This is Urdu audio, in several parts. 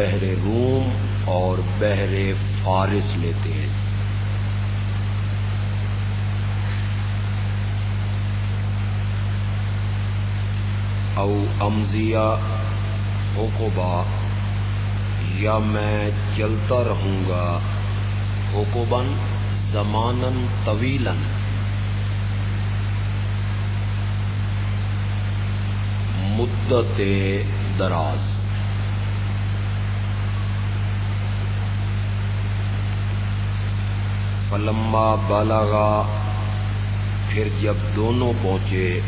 بحر روم اور بحر فارس لیتے ہیں۔ او امزیا حقوبا یا میں چلتا رہوں گا حقوبن زمانن طویلاً۔ مدت دراز۔ فلما بالغا پھر جب دونوں پہنچے،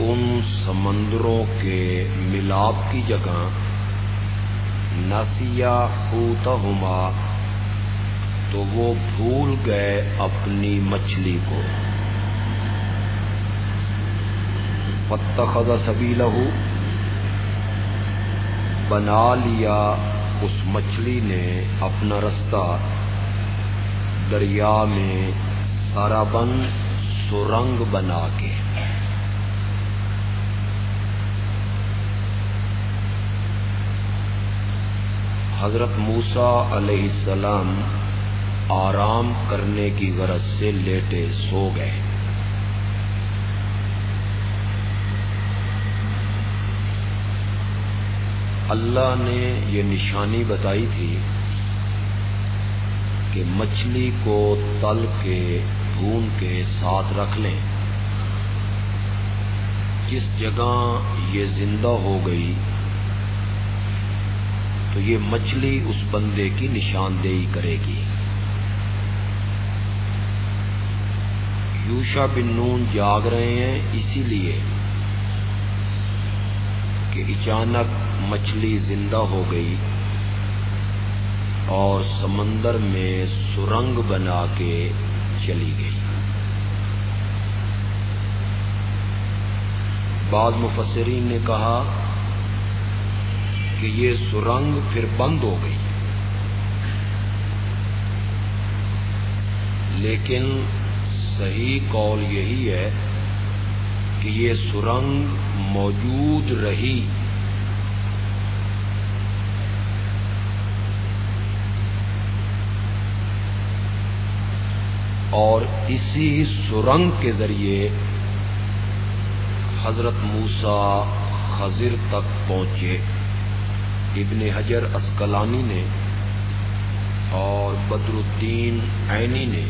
ان سمندروں کے ملاپ کی جگہ، نسیا ہوتا تو وہ بھول گئے اپنی مچھلی کو۔ فتخذ سبیلہ بنا لیا اس مچھلی نے اپنا رستہ۔ دریا میں سارا بن سرنگ بنا کے۔ حضرت موسا علیہ السلام آرام کرنے کی غرض سے لیٹے سو گئے۔ اللہ نے یہ نشانی بتائی تھی کہ مچھلی کو تل کے بھون کے ساتھ رکھ لیں۔ جس جگہ یہ زندہ ہو گئی، تو یہ مچھلی اس بندے کی نشاندہی کرے گی۔ یوشا بن نون جاگ رہے ہیں اسی لیے کہ اچانک مچھلی زندہ ہو گئی۔ اور سمندر میں سرنگ بنا کے چلی گئی۔ بعض مفسرین نے کہا کہ یہ سرنگ پھر بند ہو گئی۔ لیکن صحیح قول یہی ہے کہ یہ سرنگ موجود رہی۔ اور اسی سرنگ کے ذریعے حضرت موسا خضر تک پہنچے۔ ابن حجر اسکلانی نے اور بدر الدین عینی نے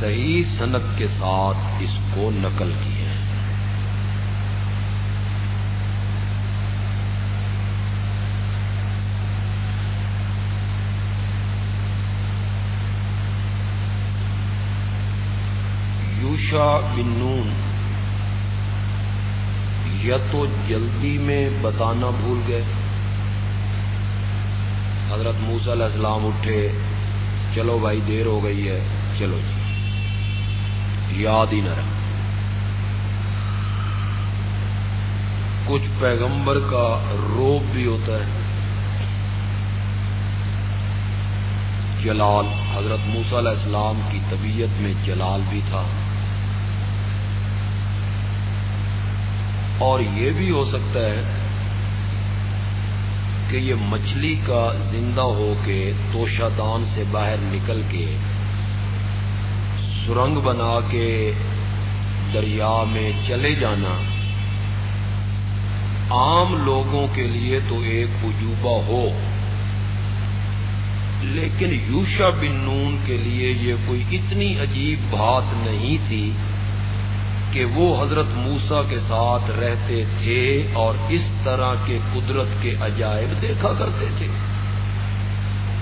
صحیح صنعت کے ساتھ اس کو نقل بن نون، یا تو جلدی میں بتانا بھول گئے۔ حضرت موسا علیہ السلام اٹھے، چلو بھائی دیر ہو گئی ہے، چلو جی۔ یاد ہی نہ رہا کچھ پیغمبر کا روب بھی ہوتا ہے۔ جلال، حضرت موسا علیہ السلام کی طبیعت میں جلال بھی تھا۔ اور یہ بھی ہو سکتا ہے کہ یہ مچھلی کا زندہ ہو کے توشا دان سے باہر نکل کے سرنگ بنا کے دریا میں چلے جانا عام لوگوں کے لیے تو ایک عجوبہ ہو، لیکن یوشا بن نون کے لیے یہ کوئی اتنی عجیب بات نہیں تھی کہ وہ حضرت موسا کے ساتھ رہتے تھے اور اس طرح کے قدرت کے عجائب دیکھا کرتے تھے۔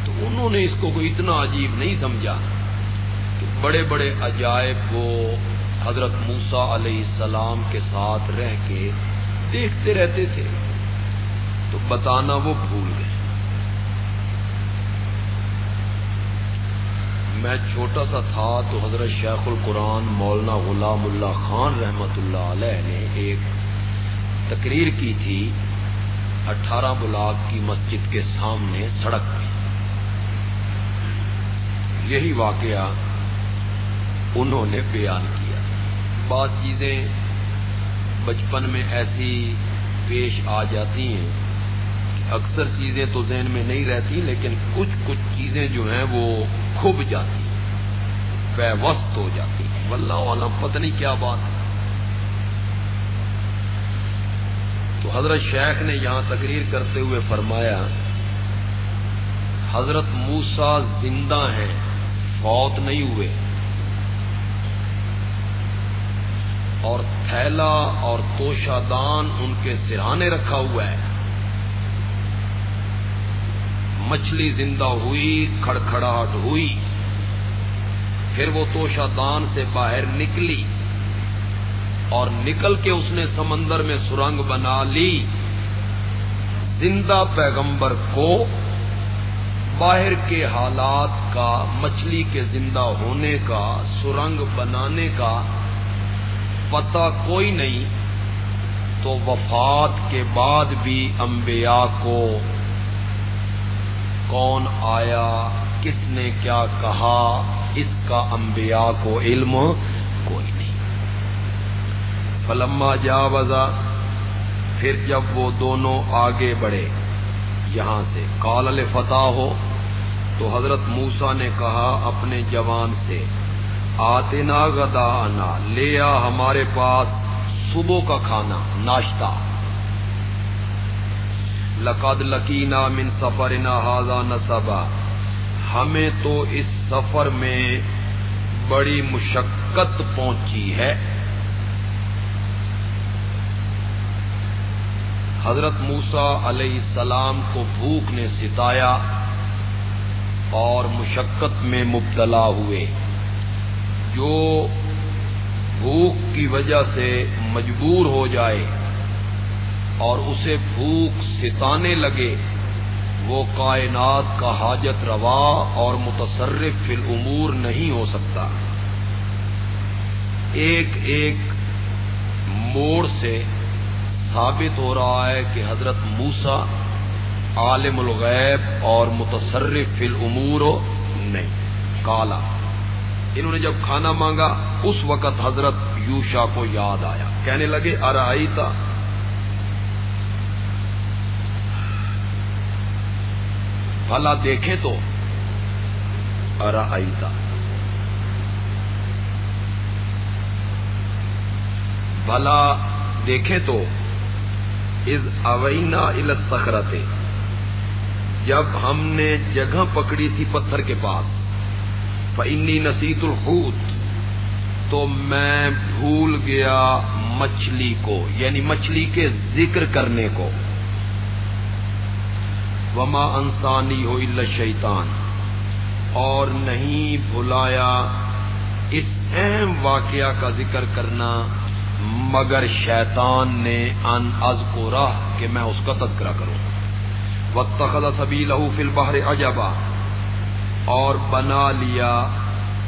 تو انہوں نے اس کو کوئی اتنا عجیب نہیں سمجھا کہ بڑے بڑے عجائب وہ حضرت موسا علیہ السلام کے ساتھ رہ کے دیکھتے رہتے تھے۔ تو بتانا وہ بھول گئے۔ میں چھوٹا سا تھا تو حضرت شیخ القرآن مولانا غلام اللہ خان رحمت اللہ علیہ نے ایک تقریر کی تھی اٹھارہ بلاک کی مسجد کے سامنے سڑک پہ۔ یہی واقعہ انہوں نے بیان کیا۔ بعض چیزیں بچپن میں ایسی پیش آ جاتی ہیں اکثر چیزیں تو ذہن میں نہیں رہتی، لیکن کچھ کچھ چیزیں جو ہیں وہ کھب جاتی وست ہو جاتی۔ واللہ عالم پتہ نہیں کیا بات ہے۔ تو حضرت شیخ نے یہاں تقریر کرتے ہوئے فرمایا، حضرت موسا زندہ ہیں، فوت نہیں ہوئے۔ اور تھیلا اور توشا دان ان کے سرانے رکھا ہوا ہے۔ مچھلی زندہ ہوئی، کھڑکھڑاہٹ ہوئی۔ پھر وہ توشا دان سے باہر نکلی اور نکل کے اس نے سمندر میں سرنگ بنا لی۔ زندہ پیغمبر کو باہر کے حالات کا، مچھلی کے زندہ ہونے کا، سرنگ بنانے کا پتہ کوئی نہیں، تو وفات کے بعد بھی انبیاء کو کون آیا، کس نے کیا کہا، اس کا انبیاء کو علم کوئی نہیں۔ فلما جا وزا پھر جب وہ دونوں آگے بڑھے، یہاں سے کال فتح ہو تو حضرت موسا نے کہا اپنے جوان سے آتے نا گدا آنا لیا ہمارے پاس صبح کا کھانا، ناشتہ۔ لقد لکینا من سفر نہ نصبا۔ ہمیں تو اس سفر میں بڑی مشقت پہنچی ہے۔ حضرت موسا علیہ السلام کو بھوک نے ستایا اور مشقت میں مبتلا ہوئے۔ جو بھوک کی وجہ سے مجبور ہو جائے۔ اور اسے بھوک ستانے لگے۔ وہ کائنات کا حاجت روا اور متصرف فی الامور نہیں ہو سکتا۔ ایک ایک موڑ سے ثابت ہو رہا ہے کہ حضرت موسا عالم الغیب اور متصرف فی الامور نہیں۔ کالا۔ انہوں نے جب کھانا مانگا، اس وقت حضرت یوشا کو یاد آیا۔ کہنے لگے ارائی بھلا دیکھیں تو ارائی تھا بھلا دیکھیں تو از اوینا السخرتے جب ہم نے جگہ پکڑی تھی پتھر کے پاس فنی نسیت الحوت، تو میں بھول گیا مچھلی کو یعنی مچھلی کے ذکر کرنے کو۔ وما انسانی ہو شیطان۔ اور نہیں بھلایا اس اہم واقعہ کا ذکر کرنا، مگر شیطان نے ان از کو راہ کہ میں اس کا تذکرہ کروں۔ وقت سبھی لہو فل باہر عجبا۔ اور بنا لیا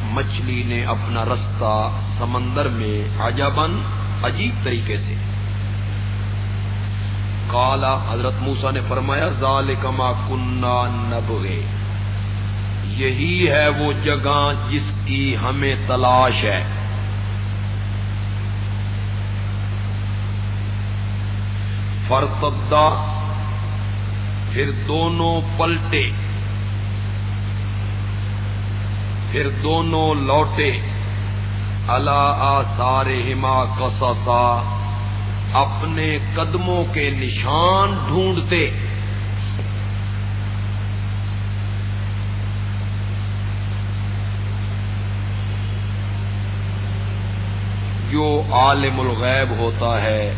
مچھلی نے اپنا رستہ سمندر میں عجبن عجیب طریقے سے۔ کالا حضرت موسا نے فرمایا ظال کما کنہ نبغے یہی ہے وہ جگہ جس کی ہمیں تلاش ہے۔ فرتدا پھر دونوں پلٹے۔ پھر دونوں لوٹے۔ اللہ سارے ہما کسا اپنے قدموں کے نشان ڈھونڈتے۔ جو عالم الغیب ہوتا ہے،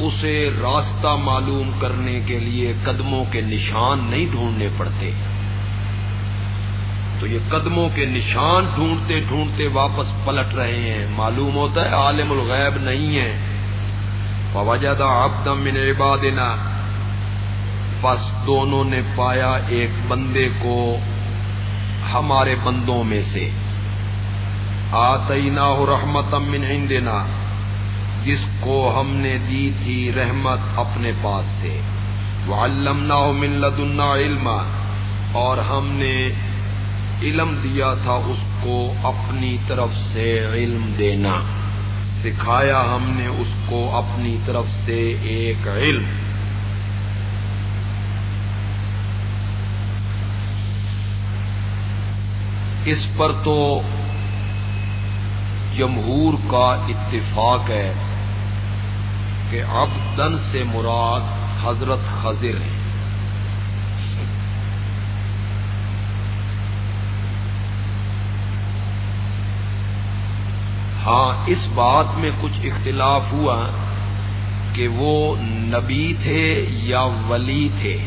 اسے راستہ معلوم کرنے کے لیے قدموں کے نشان نہیں ڈھونڈنے پڑتے۔ تو یہ قدموں کے نشان ڈھونڈتے ڈھونڈتے واپس پلٹ رہے ہیں۔ معلوم ہوتا ہے عالم الغیب نہیں ہے۔ فوجدہ آبدم من عبادنا۔ بس دونوں نے پایا ایک بندے کو ہمارے بندوں میں سے۔ آتینا رحمت من عندنا۔ جس کو ہم نے دی تھی رحمت اپنے پاس سے۔ وہ علم نہ علم اور ہم نے علم دیا تھا اس کو اپنی طرف سے علم دینا۔ سکھایا ہم نے اس کو اپنی طرف سے ایک علم۔ اس پر تو جمہور کا اتفاق ہے کہ اب دن سے مراد حضرت خضر ہیں۔ ہاں اس بات میں کچھ اختلاف ہوا کہ وہ نبی تھے یا ولی تھے۔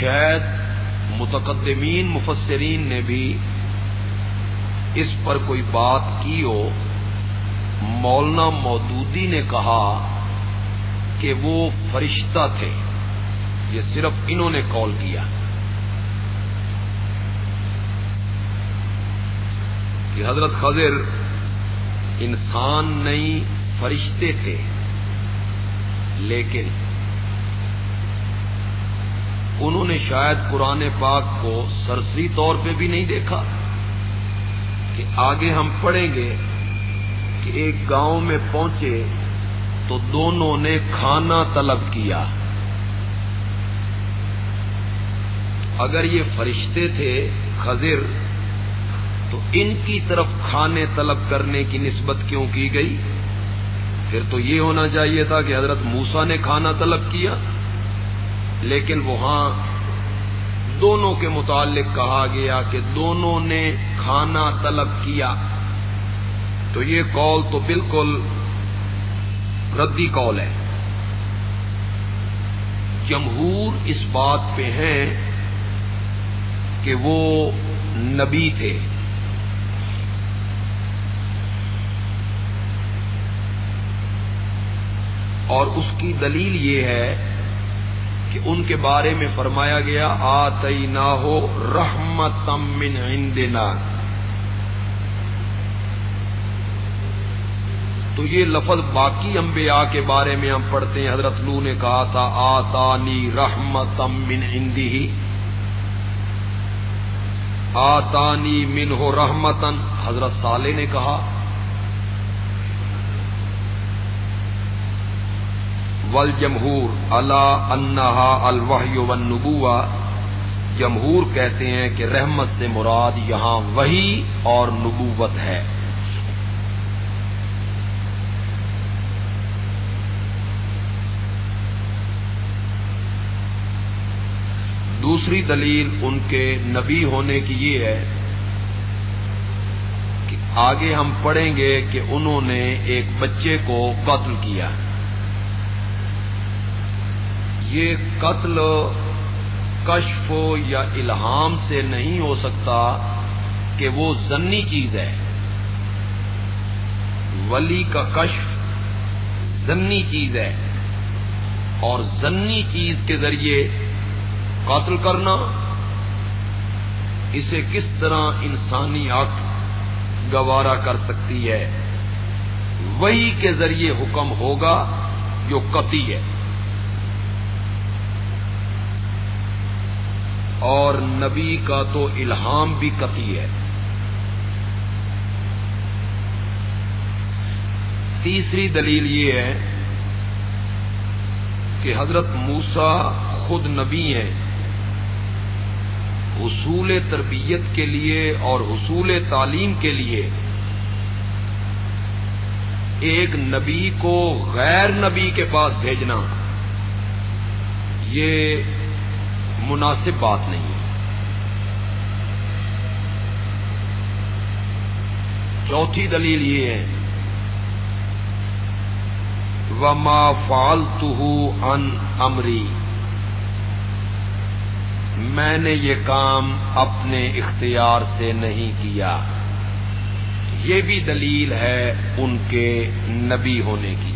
شاید متقدمین، مفسرین نے بھی اس پر کوئی بات کی ہو۔ مولانا مودودی نے کہا کہ وہ فرشتہ تھے۔ یہ صرف انہوں نے کال کیا کہ حضرت خضر انسان نہیں، فرشتے تھے۔ لیکن انہوں نے شاید قرآن پاک کو سرسری طور پہ بھی نہیں دیکھا کہ آگے ہم پڑھیں گے کہ ایک گاؤں میں پہنچے تو دونوں نے کھانا طلب کیا۔ اگر یہ فرشتے تھے خضر، تو ان کی طرف کھانے طلب کرنے کی نسبت کیوں کی گئی؟ پھر تو یہ ہونا چاہیے تھا کہ حضرت موسا نے کھانا طلب کیا، لیکن وہاں دونوں کے متعلق کہا گیا کہ دونوں نے کھانا طلب کیا۔ تو یہ کال تو بالکل ردی کال ہے۔ جمہور اس بات پہ ہیں کہ وہ نبی تھے۔ اور اس کی دلیل یہ ہے کہ ان کے بارے میں فرمایا گیا آئی نہ ہو رحمت من عندنا۔ تو یہ لفظ باقی انبیاء کے بارے میں ہم پڑھتے ہیں۔ حضرت لو نے کہا تھا، آتانی رحمت من ہندی آتانی من ہو رحمتن حضرت صالح نے کہا ول جمہور اللہ انہا الوحی و نبوا جمہور کہتے ہیں کہ رحمت سے مراد یہاں وہی اور نبوت ہے۔ دوسری دلیل ان کے نبی ہونے کی یہ ہے کہ آگے ہم پڑھیں گے کہ انہوں نے ایک بچے کو قتل کیا۔ یہ قتل کشف یا الہام سے نہیں ہو سکتا کہ وہ زنی چیز ہے۔ ولی کا کشف زنی چیز ہے اور زنی چیز کے ذریعے قتل کرنا، اسے کس طرح انسانی آٹ گوارا کر سکتی ہے؟ وہی کے ذریعے حکم ہوگا جو قطعی ہے۔ اور نبی کا تو الہام بھی کتی ہے۔ تیسری دلیل یہ ہے کہ حضرت موسا خود نبی ہیں۔ حصول تربیت کے لیے اور حصول تعلیم کے لیے ایک نبی کو غیر نبی کے پاس بھیجنا، یہ مناسب بات نہیں ہے۔ چوتھی دلیل یہ ہے، وما فالتو ان امری میں نے یہ کام اپنے اختیار سے نہیں کیا۔ یہ بھی دلیل ہے ان کے نبی ہونے کی۔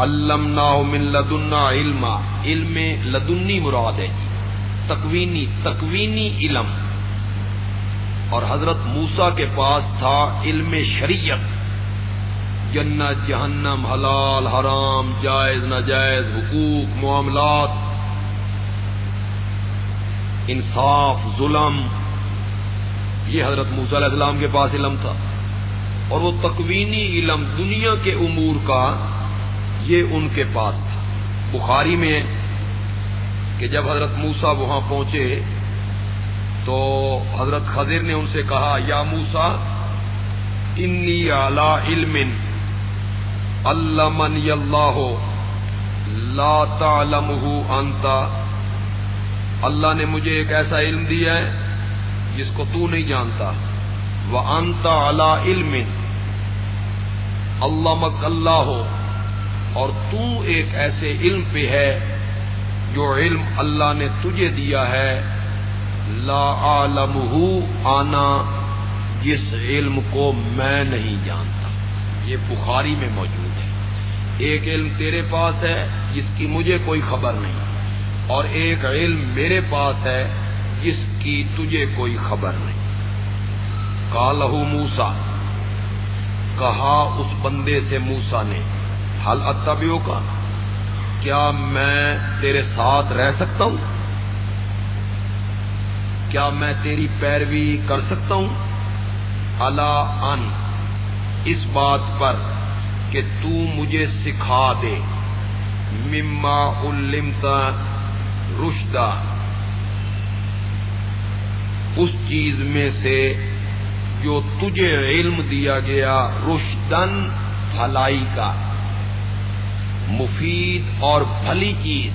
علم من لدنا علم علم لدنی مراد ہے جی۔ تکوینی تکوینی علم۔ اور حضرت موسا کے پاس تھا علم شریعت۔ جنت، جہنم، حلال، حرام، جائز، ناجائز، حقوق، معاملات، انصاف، ظلم، یہ حضرت موسا علیہ السلام کے پاس علم تھا۔ اور وہ تکوینی علم دنیا کے امور کا یہ ان کے پاس تھا۔ بخاری میں کہ جب حضرت موسا وہاں پہنچے تو حضرت خضر نے ان سے کہا، یا موسا انی اعلی علم علمن اللہ لا تعلمہ انت اللہ نے مجھے ایک ایسا علم دیا ہے جس کو تو نہیں جانتا. وہ انت اعلی علم. اللہ مک اللہ. ہو اور تو ایک ایسے علم پہ ہے جو علم اللہ نے تجھے دیا ہے. لا عالم آنا. جس علم کو میں نہیں جانتا. یہ بخاری میں موجود ہے. ایک علم تیرے پاس ہے، جس کی مجھے کوئی خبر نہیں۔ اور ایک علم میرے پاس ہے، جس کی تجھے کوئی خبر نہیں۔ کالہ موسا کہا اس بندے سے موسا نے حل اتبیوں کا کیا میں تیرے ساتھ رہ سکتا ہوں؟ کیا میں تیری پیروی کر سکتا ہوں؟ اللہ ان۔ اس بات پر کہ تو مجھے سکھا دے۔ مما علمتا رشدہ اس چیز میں سے جو تجھے علم دیا گیا رشدن بھلائی کا۔ مفید اور بھلی چیز۔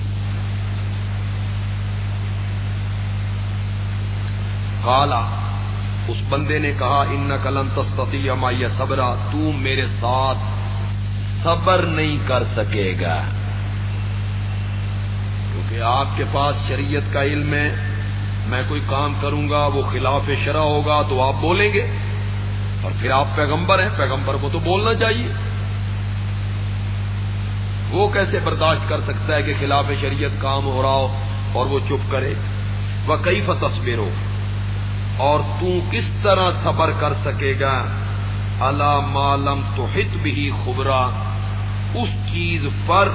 کالا اس بندے نے کہا ان کلن تستی یا صبرا، تو میرے ساتھ صبر نہیں کر سکے گا۔ کیونکہ آپ کے پاس شریعت کا علم ہے، میں کوئی کام کروں گا، وہ خلاف شرح ہوگا تو آپ بولیں گے۔ اور پھر آپ پیغمبر ہیں، پیغمبر کو تو بولنا چاہیے۔ وہ کیسے برداشت کر سکتا ہے کہ خلاف شریعت کام ہو رہا ہو اور وہ چپ کرے؟ وہ کئی تصویر ہو اور تو کس طرح صبر کر سکے گا؟ اللہ معلوم تو ہت بھی خبرا؟ اس چیز پر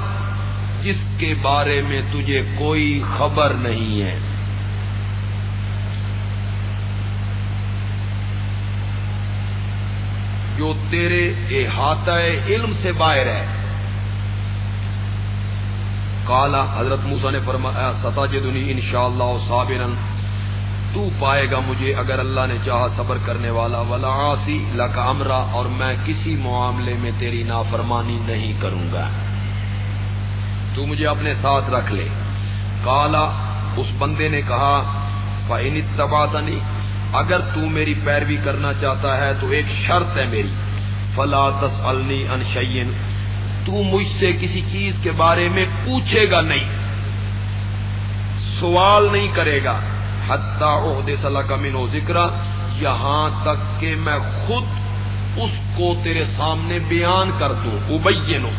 جس کے بارے میں تجھے کوئی خبر نہیں ہے۔ جو تیرے احاطہ علم سے باہر ہے۔ کالا حضرت موسا نے فرمایا ستا جدنی ان شاء اللہ تو پائے گا مجھے اگر اللہ نے چاہا صبر کرنے والا، ولا آسی کا امرا اور میں کسی معاملے میں تیری نافرمانی نہیں کروں گا۔ تو مجھے اپنے ساتھ رکھ لے۔ کالا اس بندے نے کہا فائن تبادنی اگر تو میری پیروی کرنا چاہتا ہے تو ایک شرط ہے میری۔ فلا تس انشین تو مجھ سے کسی چیز کے بارے میں پوچھے گا نہیں۔ سوال نہیں کرے گا۔ حتیٰ صلاح کا مینو ذکر یہاں تک کہ میں خود اس کو تیرے سامنے بیان کر دوں، ابینو۔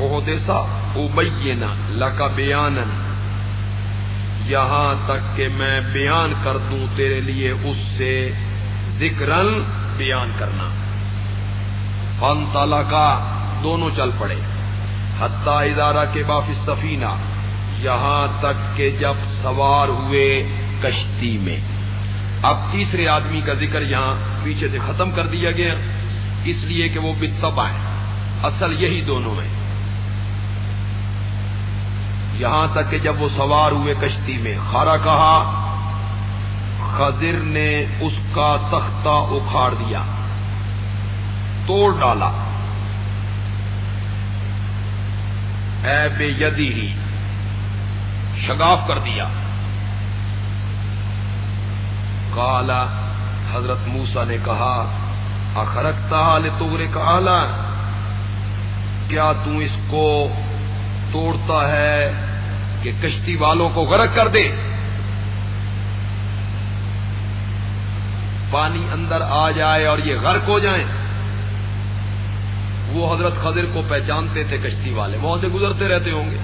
عہدے سا ابینا لکا بیانن یہاں تک کہ میں بیان کر دوں تیرے لیے اس سے ذکر بیان کرنا۔ فن تالا کا دونوں چل پڑے۔ حتیٰ ادارہ کے باف سفینہ یہاں تک کہ جب سوار ہوئے کشتی میں۔ اب تیسرے آدمی کا ذکر یہاں پیچھے سے ختم کر دیا گیا، اس لیے کہ وہ بتبا ہے۔ اصل یہی دونوں ہیں۔ یہاں تک کہ جب وہ سوار ہوئے کشتی میں، خارا کہا خزر نے اس کا تختہ اکھاڑ دیا، توڑ ڈالا۔ اے بے یدی ہی شگاف کر دیا۔ کالا حضرت موسا نے کہا اخرکتا تغرے کا کیا تم اس کو توڑتا ہے کہ کشتی والوں کو غرق کر دے؟ پانی اندر آ جائے اور یہ غرق ہو جائیں۔ وہ حضرت خضر کو پہچانتے تھے کشتی والے، وہاں سے گزرتے رہتے ہوں گے۔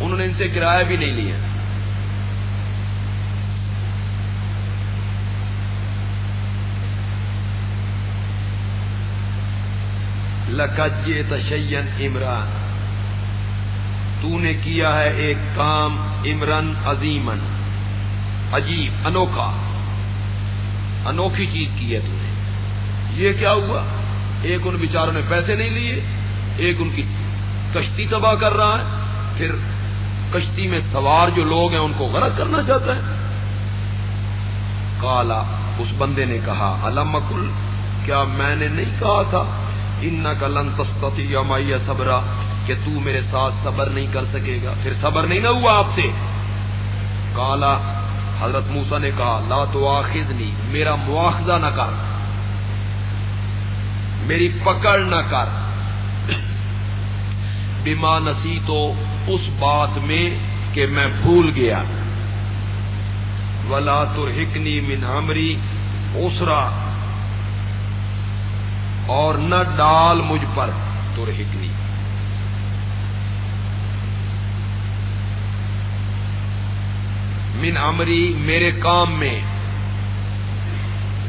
انہوں نے ان سے کرایہ بھی نہیں لیا۔ لکج تشین عمران تو نے کیا ہے ایک کام عمران عظیمن عجیب، انوکھا۔ انوکھی چیز کی ہے تم نے۔ یہ کیا ہوا؟ ایک ان بیچاروں نے پیسے نہیں لیے، ایک ان کی کشتی تباہ کر رہا ہے، پھر کشتی میں سوار جو لوگ ہیں ان کو غرق کرنا چاہتا ہے۔ کالا اس بندے نے کہا، علم کیا میں نے نہیں کہا تھا؟ ان کا لن تستی یا صبرا، کہ تو میرے ساتھ صبر نہیں کر سکے گا۔ پھر صبر نہیں نہ ہوا آپ سے؟ کالا حضرت موسا نے کہا، لا تو آخذ نہیں میرا مواخذہ نہ کر۔ میری پکڑ نہ کر۔ بیما نسی تو اس بات میں کہ میں بھول گیا۔ ولا ترہکنی من ہمری اسرا اور نہ ڈال مجھ پر ترہکنی من امری میرے کام میں۔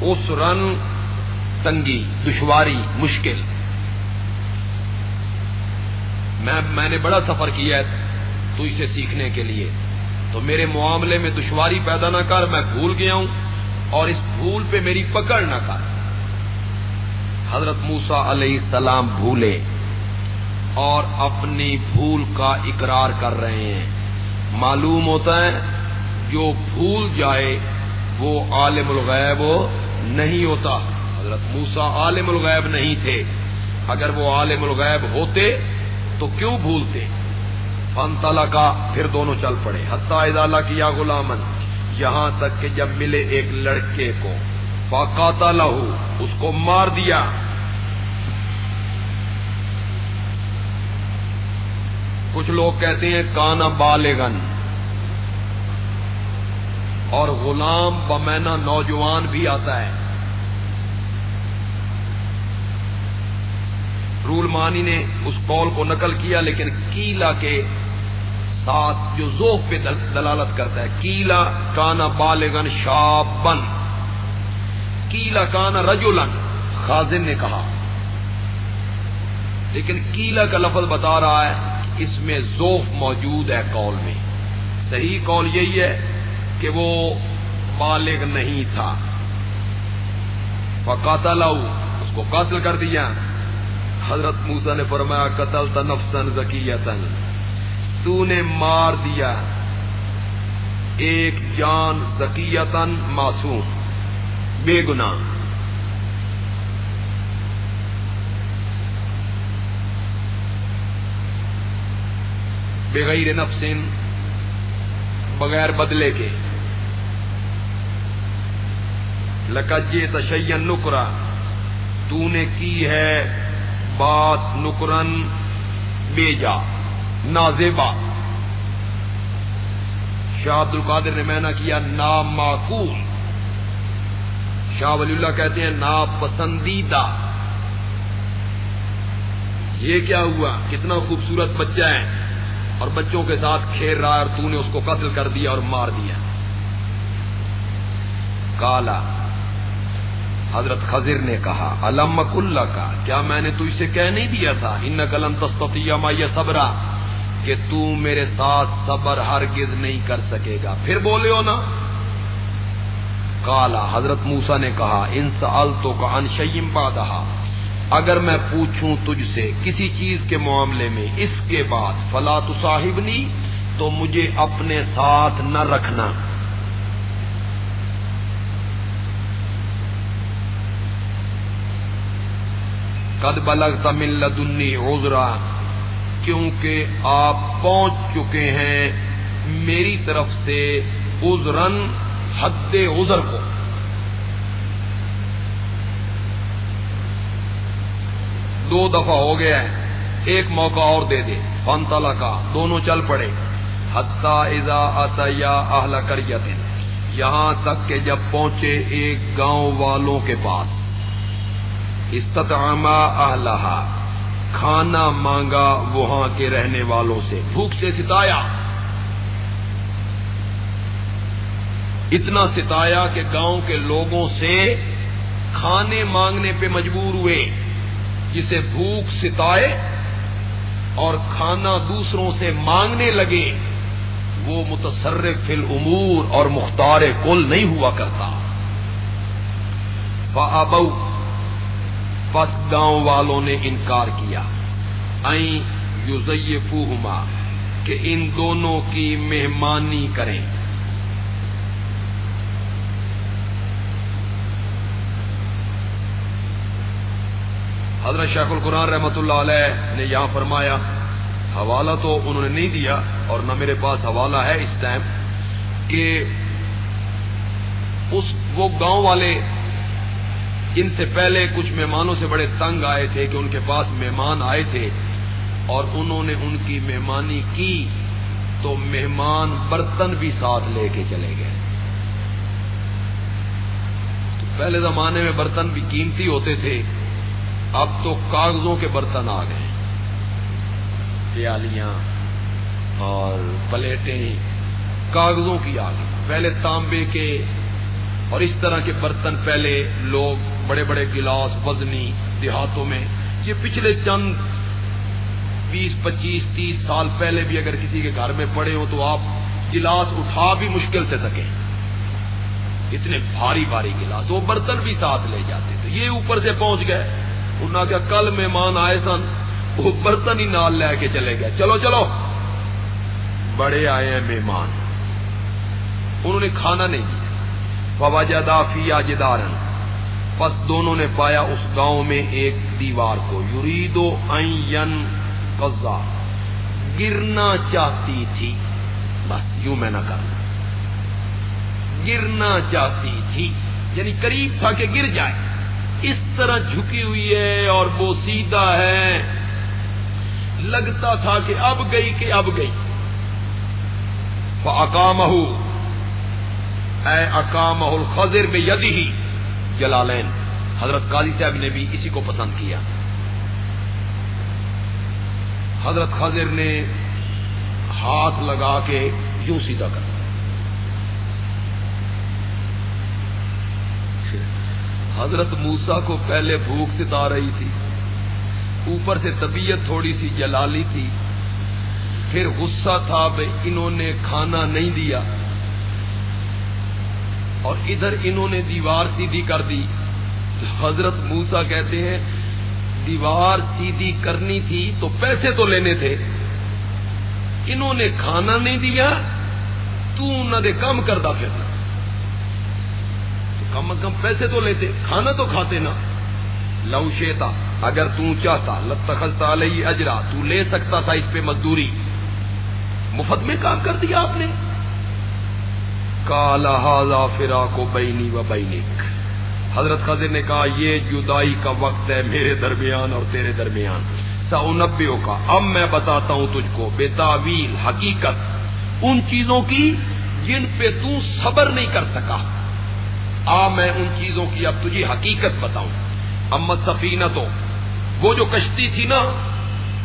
اس رن تنگی، دشواری، مشکل۔ میں میں نے بڑا سفر کیا ہے تو اسے سیکھنے کے لیے۔ تو میرے معاملے میں دشواری پیدا نہ کر، میں بھول گیا ہوں اور اس بھول پہ میری پکڑ نہ کر۔ حضرت موسا علیہ السلام بھولے اور اپنی بھول کا اقرار کر رہے ہیں۔ معلوم ہوتا ہے جو بھول جائے وہ عالم الغیب نہیں ہوتا۔ حضرت موسا عالم الغیب نہیں تھے۔ اگر وہ عالم الغیب ہوتے تو کیوں بھولتے؟ فن تلا کا پھر دونوں چل پڑے۔ حتہ ادالہ کیا غلامن یہاں تک کہ جب ملے ایک لڑکے کو۔ فاقاتا لہو اس کو مار دیا۔ کچھ لوگ کہتے ہیں کانا بالغن۔ اور غلام بمینا نوجوان بھی آتا ہے۔ رول مانی نے اس قول کو نقل کیا، لیکن کیلا کے ساتھ جو ذوق پہ دلالت کرتا ہے، کیلا کانا بالغن شابن، کیلا کانا رجولن خازن نے کہا۔ لیکن کیلا کا لفظ بتا رہا ہے، اس میں ذوف موجود ہے کال میں۔ صحیح کال یہی ہے کہ وہ بالغ نہیں تھا۔ قاتل اس کو قاتل کر دیا۔ حضرت موسا نے فرمایا قتل تنفسن ذکیتن تو نے مار دیا۔ ایک جان ذکیتن معصوم۔ بے گنا بغیر نفسن بغیر بدلے کے۔ لکجے تشین نکرا تو نے کی ہے بات نکرن بیجا، نازیبا۔ شاہ عبد القادر نے میں کیا نا معقول شاہ ولی اللہ کہتے ہیں نا پسندیدہ یہ کیا ہوا؟ کتنا خوبصورت بچہ ہے۔ اور بچوں کے ساتھ کھیل رہا اور تو نے اس کو قتل کر دیا اور مار دیا۔ کالا۔ حضرت خضر نے کہا، علم اللہ کا کیا میں نے تو اسے کہہ نہیں دیا تھا؟ ان قلم تستیا مایا صبرا، کہ تو میرے ساتھ صبر ہرگز نہیں کر سکے گا۔ پھر بولے ہو نا۔ کالا حضرت موسا نے کہا، ان سال تو کا انشیم پادہ اگر میں پوچھوں تجھ سے کسی چیز کے معاملے میں اس کے بعد، فلا تو صاحب نہیں تو مجھے اپنے ساتھ نہ رکھنا۔ قد بلغ تمل لدنی عذرا کیونکہ آپ پہنچ چکے ہیں میری طرف سے عذرن حد عذر کو۔ دو دفعہ ہو گیا ہے، ایک موقع اور دے دے پنتلا کا دونوں چل پڑے۔ حتہ ازا عطیا اہل کر یہاں تک کہ جب پہنچے ایک گاؤں والوں کے پاس۔ استطعما اہلہا، کھانا مانگا وہاں کے رہنے والوں سے۔ بھوک سے ستایا۔ اتنا ستایا کہ گاؤں کے لوگوں سے کھانے مانگنے پہ مجبور ہوئے، جسے بھوک ستائے اور کھانا دوسروں سے مانگنے لگے۔ وہ متصرف فی الامور اور مختار کل نہیں ہوا کرتا۔ فابو بس گاؤں والوں نے انکار کیا۔ یوزیفوہما کہ ان دونوں کی مہمانی کریں۔ حضرت شیخ القرآن رحمت اللہ علیہ نے یہاں فرمایا، حوالہ تو انہوں نے نہیں دیا اور نہ میرے پاس حوالہ ہے اس ٹائم کہ اس وہ گاؤں والے ان سے پہلے کچھ مہمانوں سے بڑے تنگ آئے تھے کہ ان کے پاس مہمان آئے تھے اور انہوں نے ان کی مہمانی کی تو مہمان برتن بھی ساتھ لے کے چلے گئے۔ تو پہلے زمانے میں برتن بھی قیمتی ہوتے تھے، اب تو کاغذوں کے برتن آ گئے۔ پیالیاں اور پلیٹیں کاغذوں کی آ گئی پہلے تانبے کے اور اس طرح کے برتن پہلے لوگ بڑے بڑے گلاس وزنی دیہاتوں میں۔ یہ پچھلے چند بیس، پچیس، تیس سال پہلے بھی اگر کسی کے گھر میں پڑے ہو تو آپ گلاس اٹھا بھی مشکل سے سکیں۔ اتنے بھاری بھاری گلاس، وہ برتن بھی ساتھ لے جاتے تھے۔ یہ اوپر سے پہنچ گئے۔ انہوں نے کل مہمان آئے سن، وہ برتن ہی نال لے کے چلے گئے۔ چلو چلو۔ بڑے آئے ہیں مہمان۔ انہوں نے کھانا نہیں دیا۔ بابا جدا فیا جدارن بس دونوں نے پایا اس گاؤں میں ایک دیوار کو۔ یوریدو این قزا گرنا چاہتی تھی۔ بس یوں میں نہ کرنا گرنا چاہتی تھی۔ یعنی قریب تھا کہ گر جائے۔ اس طرح جھکی ہوئی ہے اور وہ سیدھا ہے۔ لگتا تھا کہ اب گئی کہ اب گئی۔ اکام اے اکام الخضر میں یدی ہی جلالین، حضرت قاضی صاحب نے بھی اسی کو پسند کیا۔ حضرت خضر نے ہاتھ لگا کے یوں سیدھا کر۔ حضرت موسا کو پہلے بھوک ستا رہی تھی۔ اوپر سے طبیعت تھوڑی سی جلالی تھی۔ پھر غصہ تھا بھائی انہوں نے کھانا نہیں دیا۔ اور ادھر انہوں نے دیوار سیدھی کر دی۔ حضرت موسا کہتے ہیں، دیوار سیدھی کرنی تھی تو پیسے تو لینے تھے۔ انہوں نے کھانا نہیں دیا، تو نہ دے کم کردہ پھرنا۔ کم از کم پیسے تو لیتے، کھانا تو کھاتے نا۔ لو شیتا اگر تو چاہتا لتخلتا علیہ اجرا، تو لے سکتا تھا اس پہ مزدوری۔ مفت میں کام کر دیا آپ نے۔ کالا ہاضا فرا کو بینی و بینک حضرت خضر نے کہا، یہ جدائی کا وقت ہے میرے درمیان اور تیرے درمیان۔ سونبیوں کا اب میں بتاتا ہوں تجھ کو بے تعویل حقیقت، ان چیزوں کی جن پہ تو صبر نہیں کر سکا۔ آ، میں ان چیزوں کی اب تجھے حقیقت بتاؤں۔ امت سفینہ تو وہ جو کشتی تھی نا،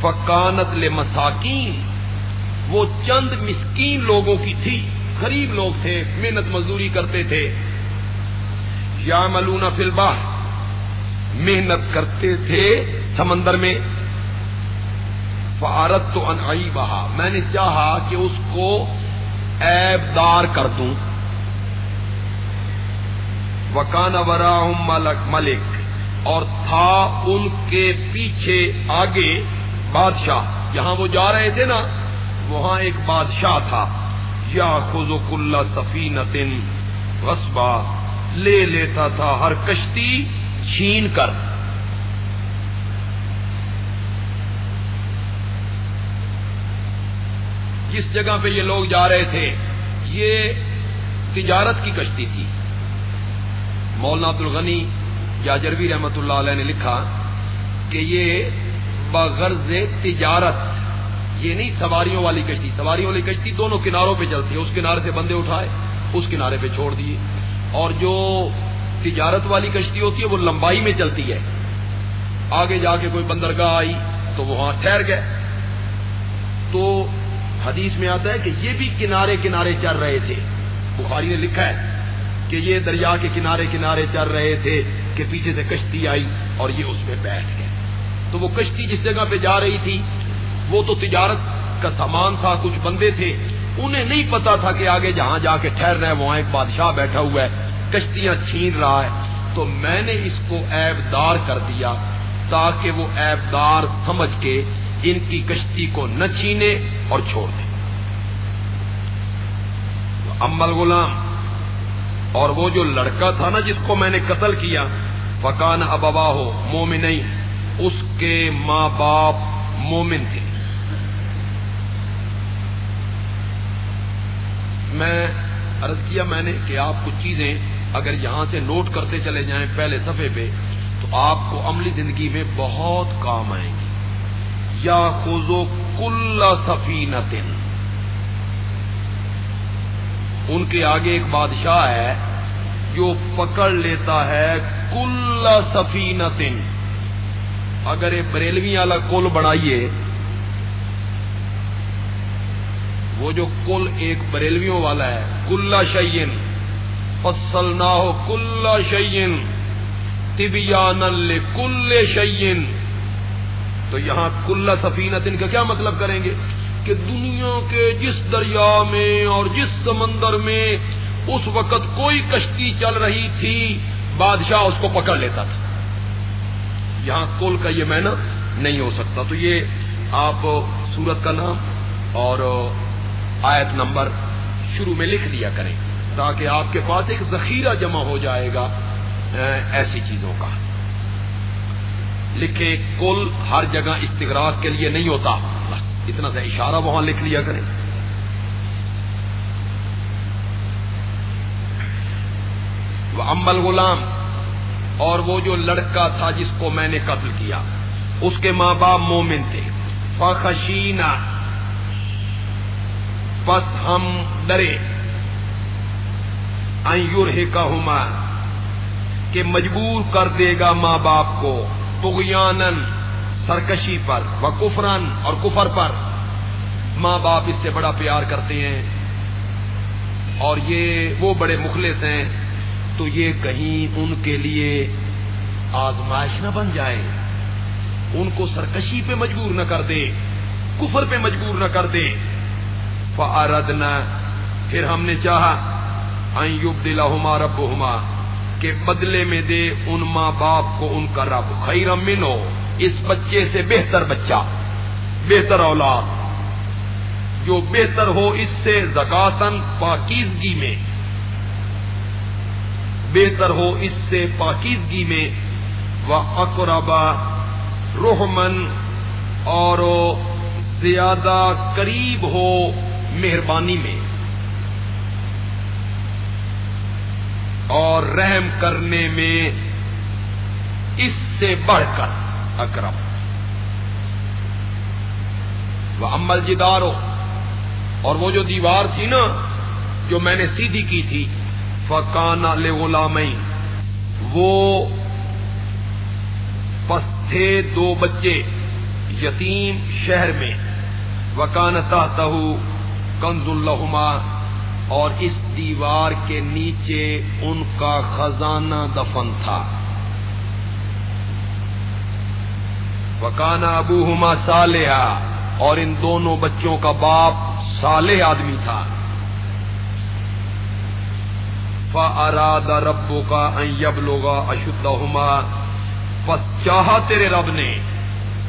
فکانت لے مساکین وہ چند مسکین لوگوں کی تھی۔ غریب لوگ تھے، محنت مزدوری کرتے تھے۔ یا ملونا فلبا محنت کرتے تھے سمندر میں۔ فارت تو انائی بہا میں نے چاہا کہ اس کو ایب دار کر دوں۔ وکان ورا ملک ملک اور تھا ان کے پیچھے آگے بادشاہ۔ یہاں وہ جا رہے تھے نا، وہاں ایک بادشاہ تھا۔ یا خز کل سفی نتن لے لیتا تھا ہر کشتی چھین کر۔ جس جگہ پہ یہ لوگ جا رہے تھے؟ یہ تجارت کی کشتی تھی۔ مولانا عبد الغنی یا جروی رحمت اللہ علیہ نے لکھا کہ یہ بغرض تجارت یہ نہیں سواریوں والی کشتی، سواریوں والی کشتی دونوں کناروں پہ چلتی ہے۔ اس کنارے سے بندے اٹھائے، اس کنارے پہ چھوڑ دیے۔ اور جو تجارت والی کشتی ہوتی ہے، وہ لمبائی میں چلتی ہے۔ آگے جا کے کوئی بندرگاہ آئی تو وہاں ٹھہر گئے۔ تو حدیث میں آتا ہے کہ یہ بھی کنارے کنارے چل رہے تھے۔ بخاری نے لکھا ہے کہ یہ دریا کے کنارے کنارے چل رہے تھے کہ پیچھے سے کشتی آئی اور یہ اس میں بیٹھ گئے۔ تو وہ کشتی جس جگہ پہ جا رہی تھی وہ تو تجارت کا سامان تھا، کچھ بندے تھے۔ انہیں نہیں پتا تھا کہ آگے جہاں جا کے ٹھہر رہے ہیں، وہاں ایک بادشاہ بیٹھا ہوا ہے، کشتیاں چھین رہا ہے۔ تو میں نے اس کو ایب دار کر دیا تاکہ وہ ایب دار سمجھ کے ان کی کشتی کو نہ چھینے اور چھوڑ دے۔ امل غلام، اور وہ جو لڑکا تھا نا جس کو میں نے قتل کیا، فکان ابوا ہو مومن اس کے ماں باپ مومن تھے۔ میں عرض کیا میں نے کہ آپ کچھ چیزیں اگر یہاں سے نوٹ کرتے چلے جائیں پہلے صفحے پہ، تو آپ کو عملی زندگی میں بہت کام آئیں گی یا خوزو کل سفینتن۔ ان کے آگے ایک بادشاہ ہے جو پکڑ لیتا ہے کل سفینتن۔ اگر یہ بریلوی والا کل بنائیے وہ جو کل ایک بریلویوں والا ہے کل شعین فصل نہ ہو کل شعین طبیان کل شعین تو یہاں کل سفینت ان کا کیا مطلب کریں گے؟ کہ دنیا کے جس دریا میں اور جس سمندر میں اس وقت کوئی کشتی چل رہی تھی، بادشاہ اس کو پکڑ لیتا تھا۔ یہاں کل کا یہ مینا نہیں ہو سکتا۔ تو یہ آپ سورت کا نام اور آیت نمبر شروع میں لکھ دیا کریں، تاکہ آپ کے پاس ایک ذخیرہ جمع ہو جائے گا ایسی چیزوں کا۔ لکھے کل ہر جگہ استغراق کے لیے نہیں ہوتا۔ بس اتنا سا اشارہ وہاں لکھ لیا کریں۔ وہ امبل غلام اور وہ جو لڑکا تھا جس کو میں نے قتل کیا، اس کے ماں باپ مومن تھے۔ فخشینا بس ہم ڈرے۔ کا کہ مجبور کر دے گا ماں باپ کو تغیانن سرکشی پر و کفرن اور کفر پر۔ ماں باپ اس سے بڑا پیار کرتے ہیں۔ اور یہ وہ بڑے مخلص ہیں، تو یہ کہیں ان کے لیے آزمائش نہ بن جائے۔ ان کو سرکشی پہ مجبور نہ کر دے، کفر پہ مجبور نہ کر دے۔ فاردنا پھر ہم نے چاہا ایوب دلا ہما رب ہما کہ بدلے میں دے ان ماں باپ کو ان کا رب خیر منو اس بچے سے بہتر بچہ، بہتر اولاد۔ جو بہتر ہو اس سے زکاتن پاکیزگی میں۔ بہتر ہو اس سے پاکیزگی میں۔ وہ اقربا روحمن اور زیادہ قریب ہو۔ مہربانی میں اور رحم کرنے میں اس سے بڑھ کر اکرم۔ وہ امل جدارو اور وہ جو دیوار تھی نا، جو میں نے سیدھی کی تھی فکانا لے وہ پس تھے دو بچے یتیم شہر میں۔ وکانتا تہو کنز الحما اور اس دیوار کے نیچے ان کا خزانہ دفن تھا۔ وکانا ابو ہما صالحہ اور ان دونوں بچوں کا باپ صالح آدمی تھا۔ فاراد ربو کا یب لوگا اشد بس چاہا تیرے رب نے،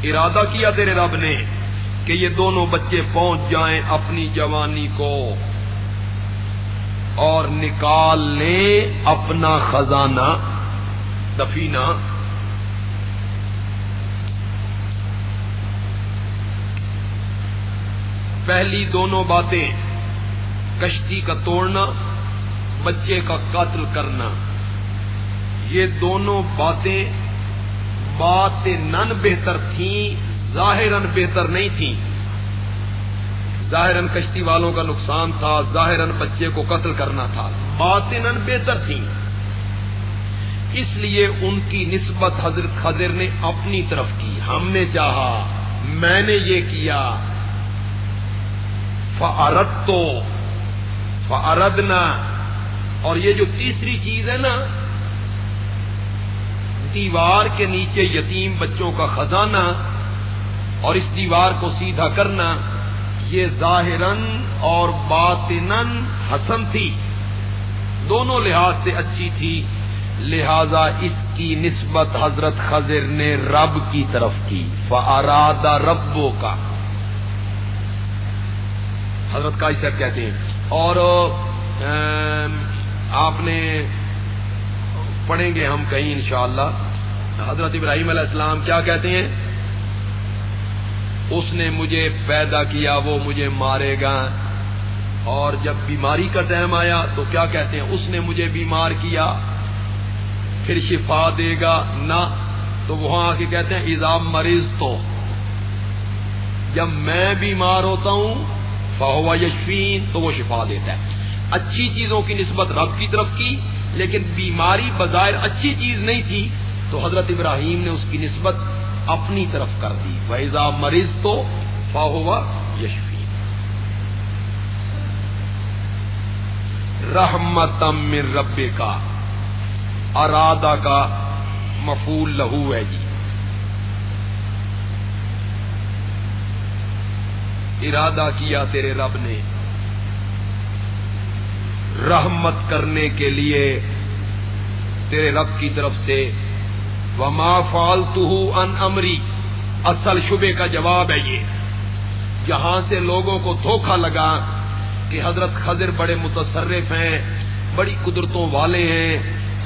ارادہ کیا تیرے رب نے کہ یہ دونوں بچے پہنچ جائیں اپنی جوانی کو اور نکال لیں اپنا خزانہ، دفینہ۔ پہلی دونوں باتیں، کشتی کا توڑنا، بچے کا قتل کرنا۔ یہ دونوں باتیں بات نن بہتر تھیں ظاہر بہتر نہیں تھی۔ ظاہر کشتی والوں کا نقصان تھا ظاہر بچے کو قتل کرنا تھا۔ باطن بہتر تھی۔ اس لیے ان کی نسبت حضرت خضر نے اپنی طرف کی۔ ہم نے چاہا، میں نے یہ کیا۔ فارت تو فردنا اور یہ جو تیسری چیز ہے نا، دیوار کے نیچے یتیم بچوں کا خزانہ اور اس دیوار کو سیدھا کرنا، یہ ظاہرن اور باطنن حسن تھی۔ دونوں لحاظ سے اچھی تھی، لہذا اس کی نسبت حضرت خضر نے رب کی طرف کی۔ فارادہ ربو کا حضرت کا اسے کہتے ہیں۔ اور آپ نے پڑھیں گے ہم کہیں انشاءاللہ۔ حضرت ابراہیم علیہ السلام کیا کہتے ہیں؟ اس نے مجھے پیدا کیا، وہ مجھے مارے گا۔ اور جب بیماری کا ٹائم آیا تو کیا کہتے ہیں؟ اس نے مجھے بیمار کیا، پھر شفا دے گا، نہ۔ تو وہاں آ کے کہتے ہیں ایزام مریض تو جب میں بیمار ہوتا ہوں فہوا یشفین، تو وہ شفا دیتا ہے۔ اچھی چیزوں کی نسبت رب کی طرف کی، لیکن بیماری بظاہر اچھی چیز نہیں تھی۔ تو حضرت ابراہیم نے اس کی نسبت اپنی طرف کر دی۔ ویزا مریض تو فاہوا یشفی رحمتم رب کا ارادہ کا مفول لہو ہے جی۔ ارادہ کیا تیرے رب نے۔ رحمت کرنے کے لیے تیرے رب کی طرف سے وما فالتو ان امری۔ اصل شبے کا جواب ہے یہ۔ جہاں سے لوگوں کو دھوکہ لگا کہ حضرت خضر بڑے متصرف ہیں، بڑی قدرتوں والے ہیں،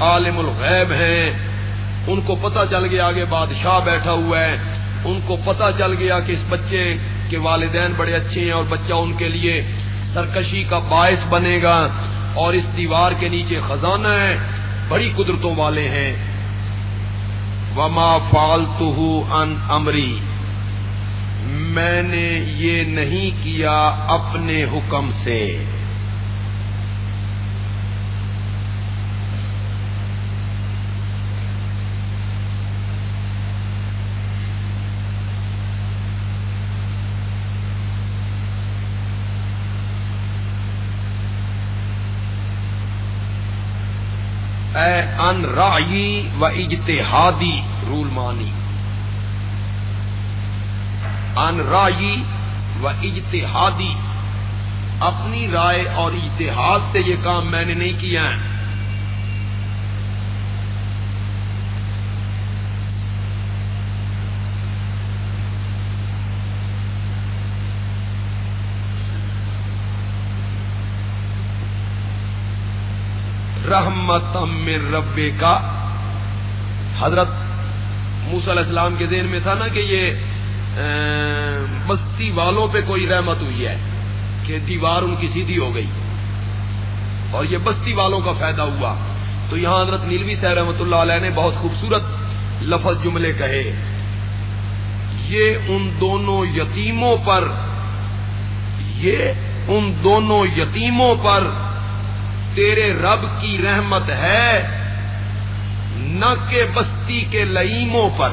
عالم الغیب ہیں، ان کو پتا چل گیا آگے بادشاہ بیٹھا ہوا ہے۔ ان کو پتا چل گیا کہ اس بچے کے والدین بڑے اچھے ہیں اور بچہ ان کے لیے سرکشی کا باعث بنے گا۔ اور اس دیوار کے نیچے خزانہ ہے، بڑی قدرتوں والے ہیں۔ وما فالتو ان امری میں نے یہ نہیں کیا اپنے حکم سے۔ اے ان رائی و اجتہادی رول مانی ان رائی و اجتہادی۔ اپنی رائے اور اجتہاد سے یہ کام میں نے نہیں کیا۔ ہے رحمت من رب کا حضرت موسی علیہ السلام کے ذہن میں تھا نا کہ یہ بستی والوں پہ کوئی رحمت ہوئی ہے کہ دیوار ان کی سیدھی ہو گئی اور یہ بستی والوں کا فائدہ ہوا۔ تو یہاں حضرت نیلوی صاحب رحمۃ اللہ علیہ نے بہت خوبصورت لفظ جملے کہے۔ یہ ان دونوں یتیموں پر، یہ ان دونوں یتیموں پر تیرے رب کی رحمت ہے، نہ کہ بستی کے لئیموں پر۔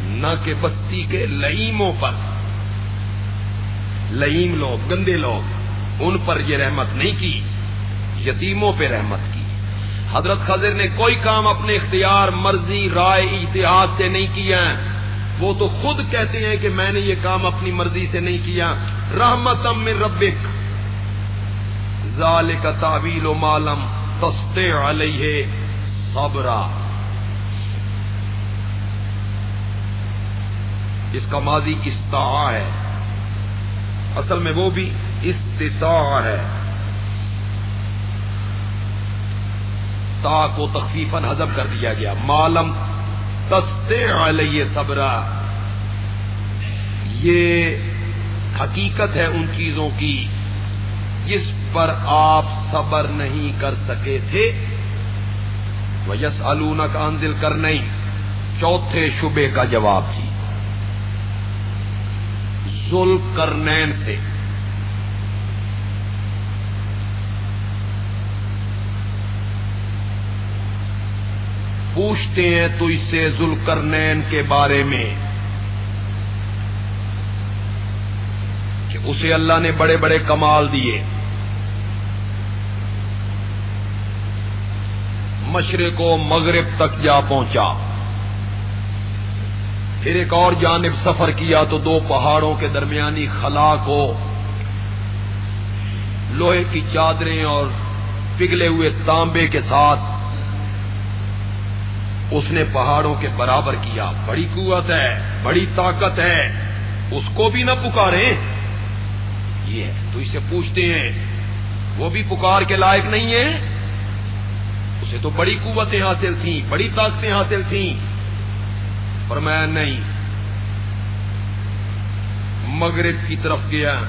نہ کہ بستی کے لئیموں پر۔ لئیم لوگ، گندے لوگ، ان پر یہ رحمت نہیں کی، یتیموں پہ رحمت کی۔ حضرت خضر نے کوئی کام اپنے اختیار، مرضی، رائے اتحاد سے نہیں کیا۔ وہ تو خود کہتے ہیں کہ میں نے یہ کام اپنی مرضی سے نہیں کیا۔ رحمت من ربک۔ ذالک تعویل و مالم تستے علیہ صبرا۔ اس کا ماضی استعا ہے۔ اصل میں وہ بھی استطاع ہے۔ تا کو تخفیفن حزم کر دیا گیا۔ مالم تستے علیہ صبرا۔ یہ حقیقت ہے ان چیزوں کی۔ جس پر آپ صبر نہیں کر سکے تھے۔ وہ یس النا کا انزل کر نہیں چوتھے شبے کا جواب جی۔ ظلم کرنین سے۔ پوچھتے ہیں تو اس سے ذل کرنین کے بارے میں۔ اسے اللہ نے بڑے بڑے کمال دیے۔ مشرق و مغرب تک جا پہنچا۔ پھر ایک اور جانب سفر کیا تو دو پہاڑوں کے درمیانی خلا کو۔ لوہے کی چادریں اور پگھلے ہوئے تانبے کے ساتھ اس نے پہاڑوں کے برابر کیا۔ بڑی قوت ہے، بڑی طاقت ہے۔ اس کو بھی نہ پکارے یہ ہے۔ تو اسے پوچھتے ہیں، وہ بھی پکار کے لائق نہیں ہے اسے تو بڑی قوتیں حاصل تھیں، بڑی طاقتیں حاصل تھیں۔ پر میں نہیں۔ مغرب کی طرف گیا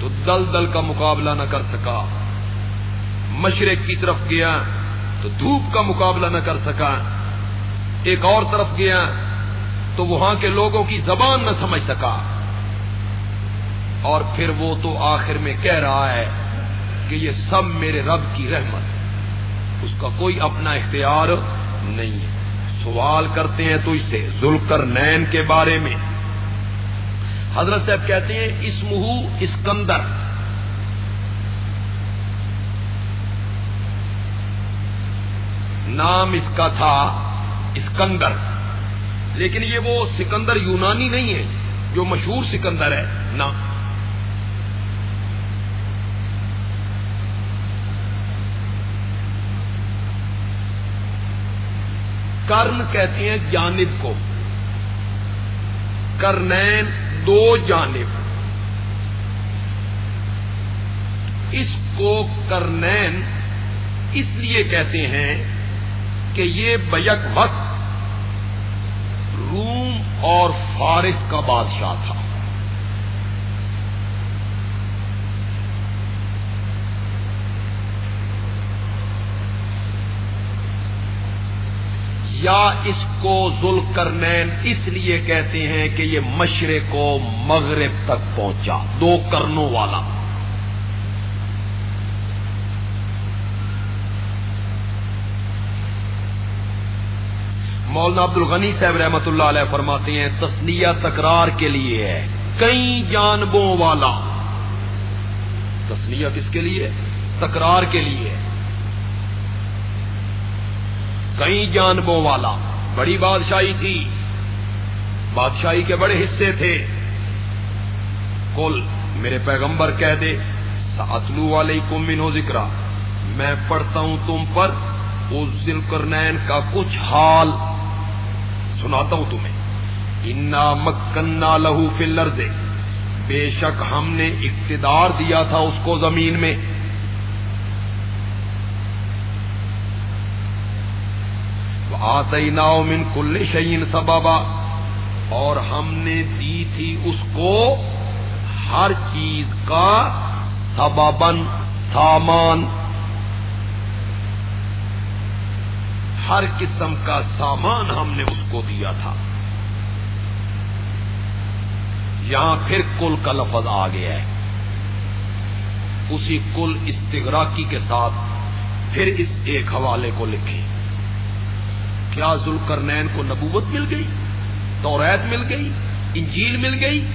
تو دل دل کا مقابلہ نہ کر سکا۔ مشرق کی طرف گیا تو دھوپ کا مقابلہ نہ کر سکا۔ ایک اور طرف گیا تو وہاں کے لوگوں کی زبان نہ سمجھ سکا۔ اور پھر وہ تو آخر میں کہہ رہا ہے کہ یہ سب میرے رب کی رحمت اس کا کوئی اپنا اختیار نہیں ہے۔ سوال کرتے ہیں تو اس سے ذل کر نین کے بارے میں۔ حضرت صاحب کہتے ہیں اسمہ اسکندر۔ نام اس کا تھا اسکندر۔ لیکن یہ وہ سکندر یونانی نہیں ہے، جو مشہور سکندر ہے۔ نہ کرن کہتے ہیں جانب کو۔ کرنین دو جانب۔ اس کو کرنین اس لیے کہتے ہیں کہ یہ بیک وقت روم اور فارس کا بادشاہ تھا۔ یا اس کو ذل کرنین اس لیے کہتے ہیں کہ یہ مشرق و مغرب تک پہنچا، دو کرنوں والا۔ مولانا عبد الغنی صاحب رحمت اللہ علیہ فرماتے ہیں تسلیہ تکرار کے لیے ہے، کئی جانبوں والا۔ تسلیہ کس کے لیے؟ تکرار کے لیے۔ کئی جانبوں والا۔ بڑی بادشاہی تھی۔ بادشاہی کے بڑے حصے تھے۔ کل میرے پیغمبر کہہ دے ساتلو والے کم منو ذکر میں پڑھتا ہوں تم پر اس ذل کرنین کا کچھ حال۔ سناتا ہوں تمہیں۔ انا مکنا لہو فلر دے بے شک ہم نے اقتدار دیا تھا اس کو زمین میں۔ آئی ناؤ من کل شعین سبابا اور ہم نے دی تھی اس کو ہر چیز کا سبابن سامان ہر قسم کا سامان ہم نے اس کو دیا تھا یہاں پھر کل کا لفظ آ گیا ہے اسی کل استغراقی کے ساتھ پھر اس ایک حوالے کو لکھیں کیا ذل کو نبوت مل گئی؟ توریت مل گئی؟ انجیل مل گئی؟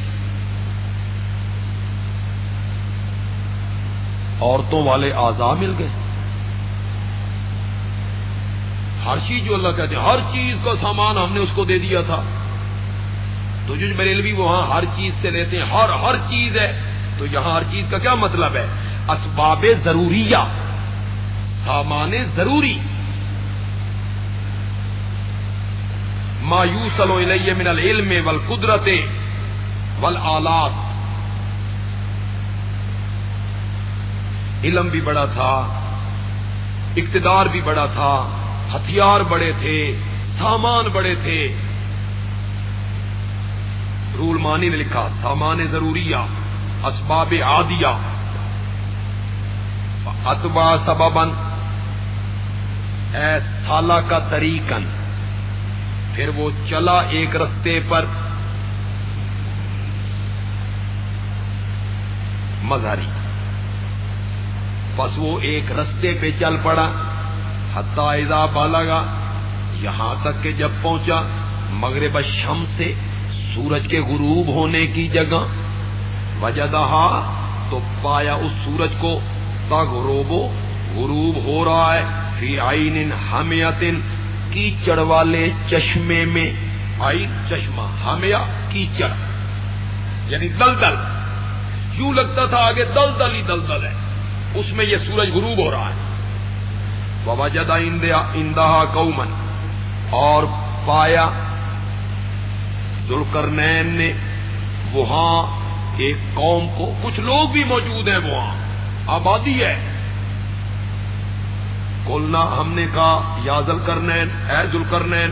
عورتوں والے آزا مل گئے۔ ہر چیز جو اللہ کہتے ہیں، ہر چیز کا سامان ہم نے اس کو دے دیا تھا۔ تو جو بریلوی وہاں ہر چیز سے لیتے ہیں، ہر ہر چیز ہے۔ تو یہاں ہر چیز کا کیا مطلب ہے؟ اسباب ضروریہ۔ سامان ضروری۔ مایوس الیہ من العلم ول قدرت ول آلات علم بھی بڑا تھا، اقتدار بھی بڑا تھا، ہتھیار بڑے تھے، سامان بڑے تھے۔ رول مانی نے لکھا، سامان ضروری اسباب آدیا اتبا سببن اے سالہ کا طریقن پھر وہ چلا ایک رستے پر۔ مظہری۔ بس وہ ایک رستے پہ چل پڑا۔ حتہ بالگا یہاں تک کہ جب پہنچا، مغرب شم سے سورج کے غروب ہونے کی جگہ۔ وجہ تو پایا اس سورج کو۔ تا غروبو غروب ہو رہا ہے۔ فی آئین ہمیتن کیچڑ والے چشمے میں۔ آئی چشمہ ہمیا کیچڑ یعنی دل دل یوں لگتا تھا آگے دل دل ہی دل دل ہے۔ اس میں یہ سورج غروب ہو رہا ہے۔ وجد اندہا قومن اور پایا ذوالکرنین نے وہاں ایک قوم کو، کچھ لوگ بھی موجود ہیں وہاں۔ آبادی ہے۔ کولنا ہم نے کہا، یا ذل کرنین، اے ذل کرنین،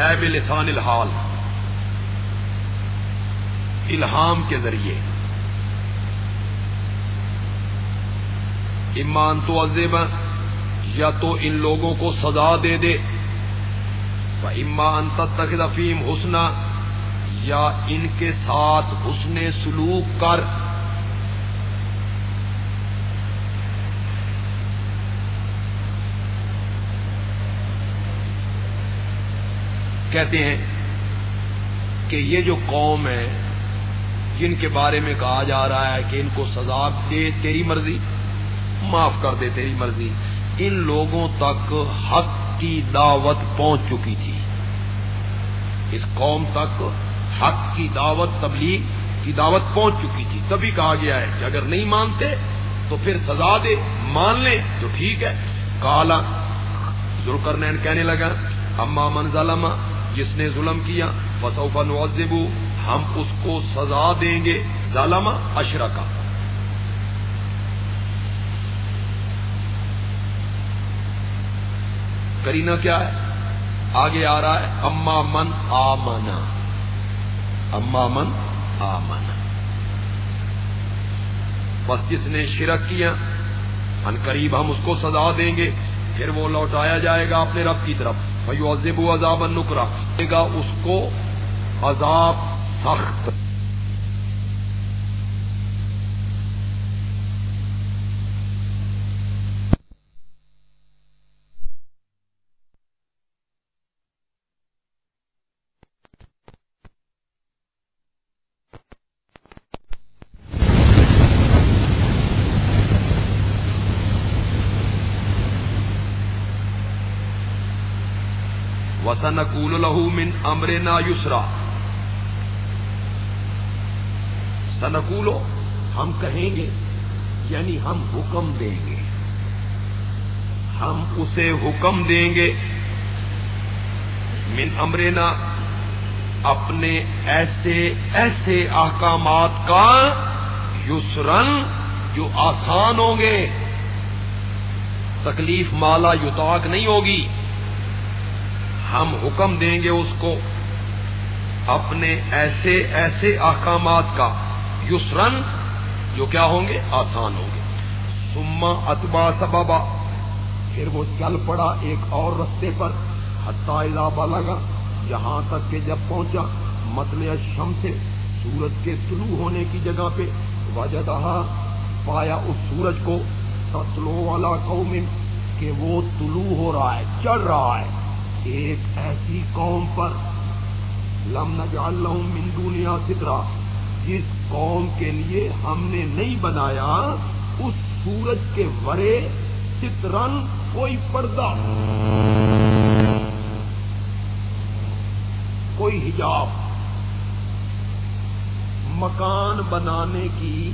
اے بلسان الحال، الہام کے ذریعے۔ ایمان تو عزیب یا تو ان لوگوں کو سزا دے دے۔ ایمان تک حسنا، یا ان کے ساتھ حسن سلوک کر۔ کہتے ہیں کہ یہ جو قوم ہے، جن کے بارے میں کہا جا رہا ہے کہ ان کو سزا دے تیری مرضی، معاف کر دے تیری مرضی، ان لوگوں تک حق کی دعوت پہنچ چکی تھی۔ اس قوم تک حق کی دعوت، تبلیغ کی دعوت پہنچ چکی تھی۔ تبھی کہا گیا ہے کہ اگر نہیں مانتے تو پھر سزا دے، مان لیں تو ٹھیک ہے۔ کالا ذوالکرنین کرنے کہنے لگا، اما من ظلم جس نے ظلم کیا بسوف نوزبو ہم اس کو سزا دیں گے ظالم اشرا کا کرینا کیا ہے؟ آگے آ رہا ہے، اما من آمنا۔ اما من آمنا۔ بس جس نے شرک کیا، ان قریب ہم اس کو سزا دیں گے، پھر وہ لوٹایا جائے گا اپنے رب کی طرف۔ فیو عزب عذاب نکرا گا اس کو عذاب سخت وسنقول له من امرنا یسرا۔ سنقولو ہم کہیں گے یعنی ہم حکم دیں گے۔ ہم اسے حکم دیں گے۔ من امرنا، اپنے ایسے ایسے احکامات کا یسرن جو آسان ہوں گے۔ تکلیف مالا یوتاک نہیں ہوگی۔ ہم حکم دیں گے اس کو اپنے ایسے ایسے احکامات کا یسرن جو کیا ہوں گے؟ آسان ہوں گے۔ سما اتبا سبابا پھر وہ چل پڑا ایک اور رستے پر۔ حتہ لگا جہاں تک کہ جب پہنچا مطلع شم سے سورج کے طلوع ہونے کی جگہ پہ وجہ پایا اس سورج کو۔ تسلو والا قوم کہ وہ طلوع ہو رہا ہے، چڑھ رہا ہے۔ ایک ایسی قوم پر لم نجعل لهم من دنیا سترا جس قوم کے لیے ہم نے نہیں بنایا، اس سورج کے ورے سترن کوئی پردہ، کوئی حجاب۔ مکان بنانے کی،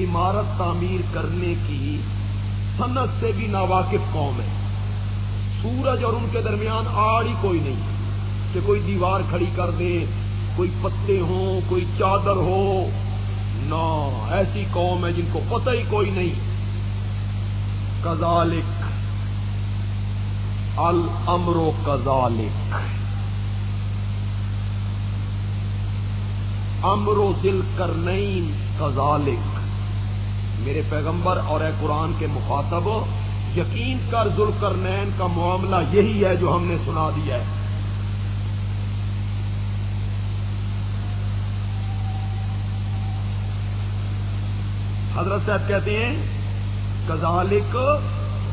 عمارت تعمیر کرنے کی صنعت سے بھی ناواقف قوم ہے۔ سورج اور ان کے درمیان آڑ ہی کوئی نہیں کہ کوئی دیوار کھڑی کر دے، کوئی پتے ہوں، کوئی چادر ہو۔ نہ ایسی قوم ہے جن کو پتہ ہی کوئی نہیں۔ کزالک المرو کزالک امرو دل کر کزالک میرے پیغمبر اور اے قرآن کے مخاطب یقین کر ذل کرنین کا معاملہ یہی ہے جو ہم نے سنا دیا ہے۔ حضرت صاحب کہتے ہیں کزالک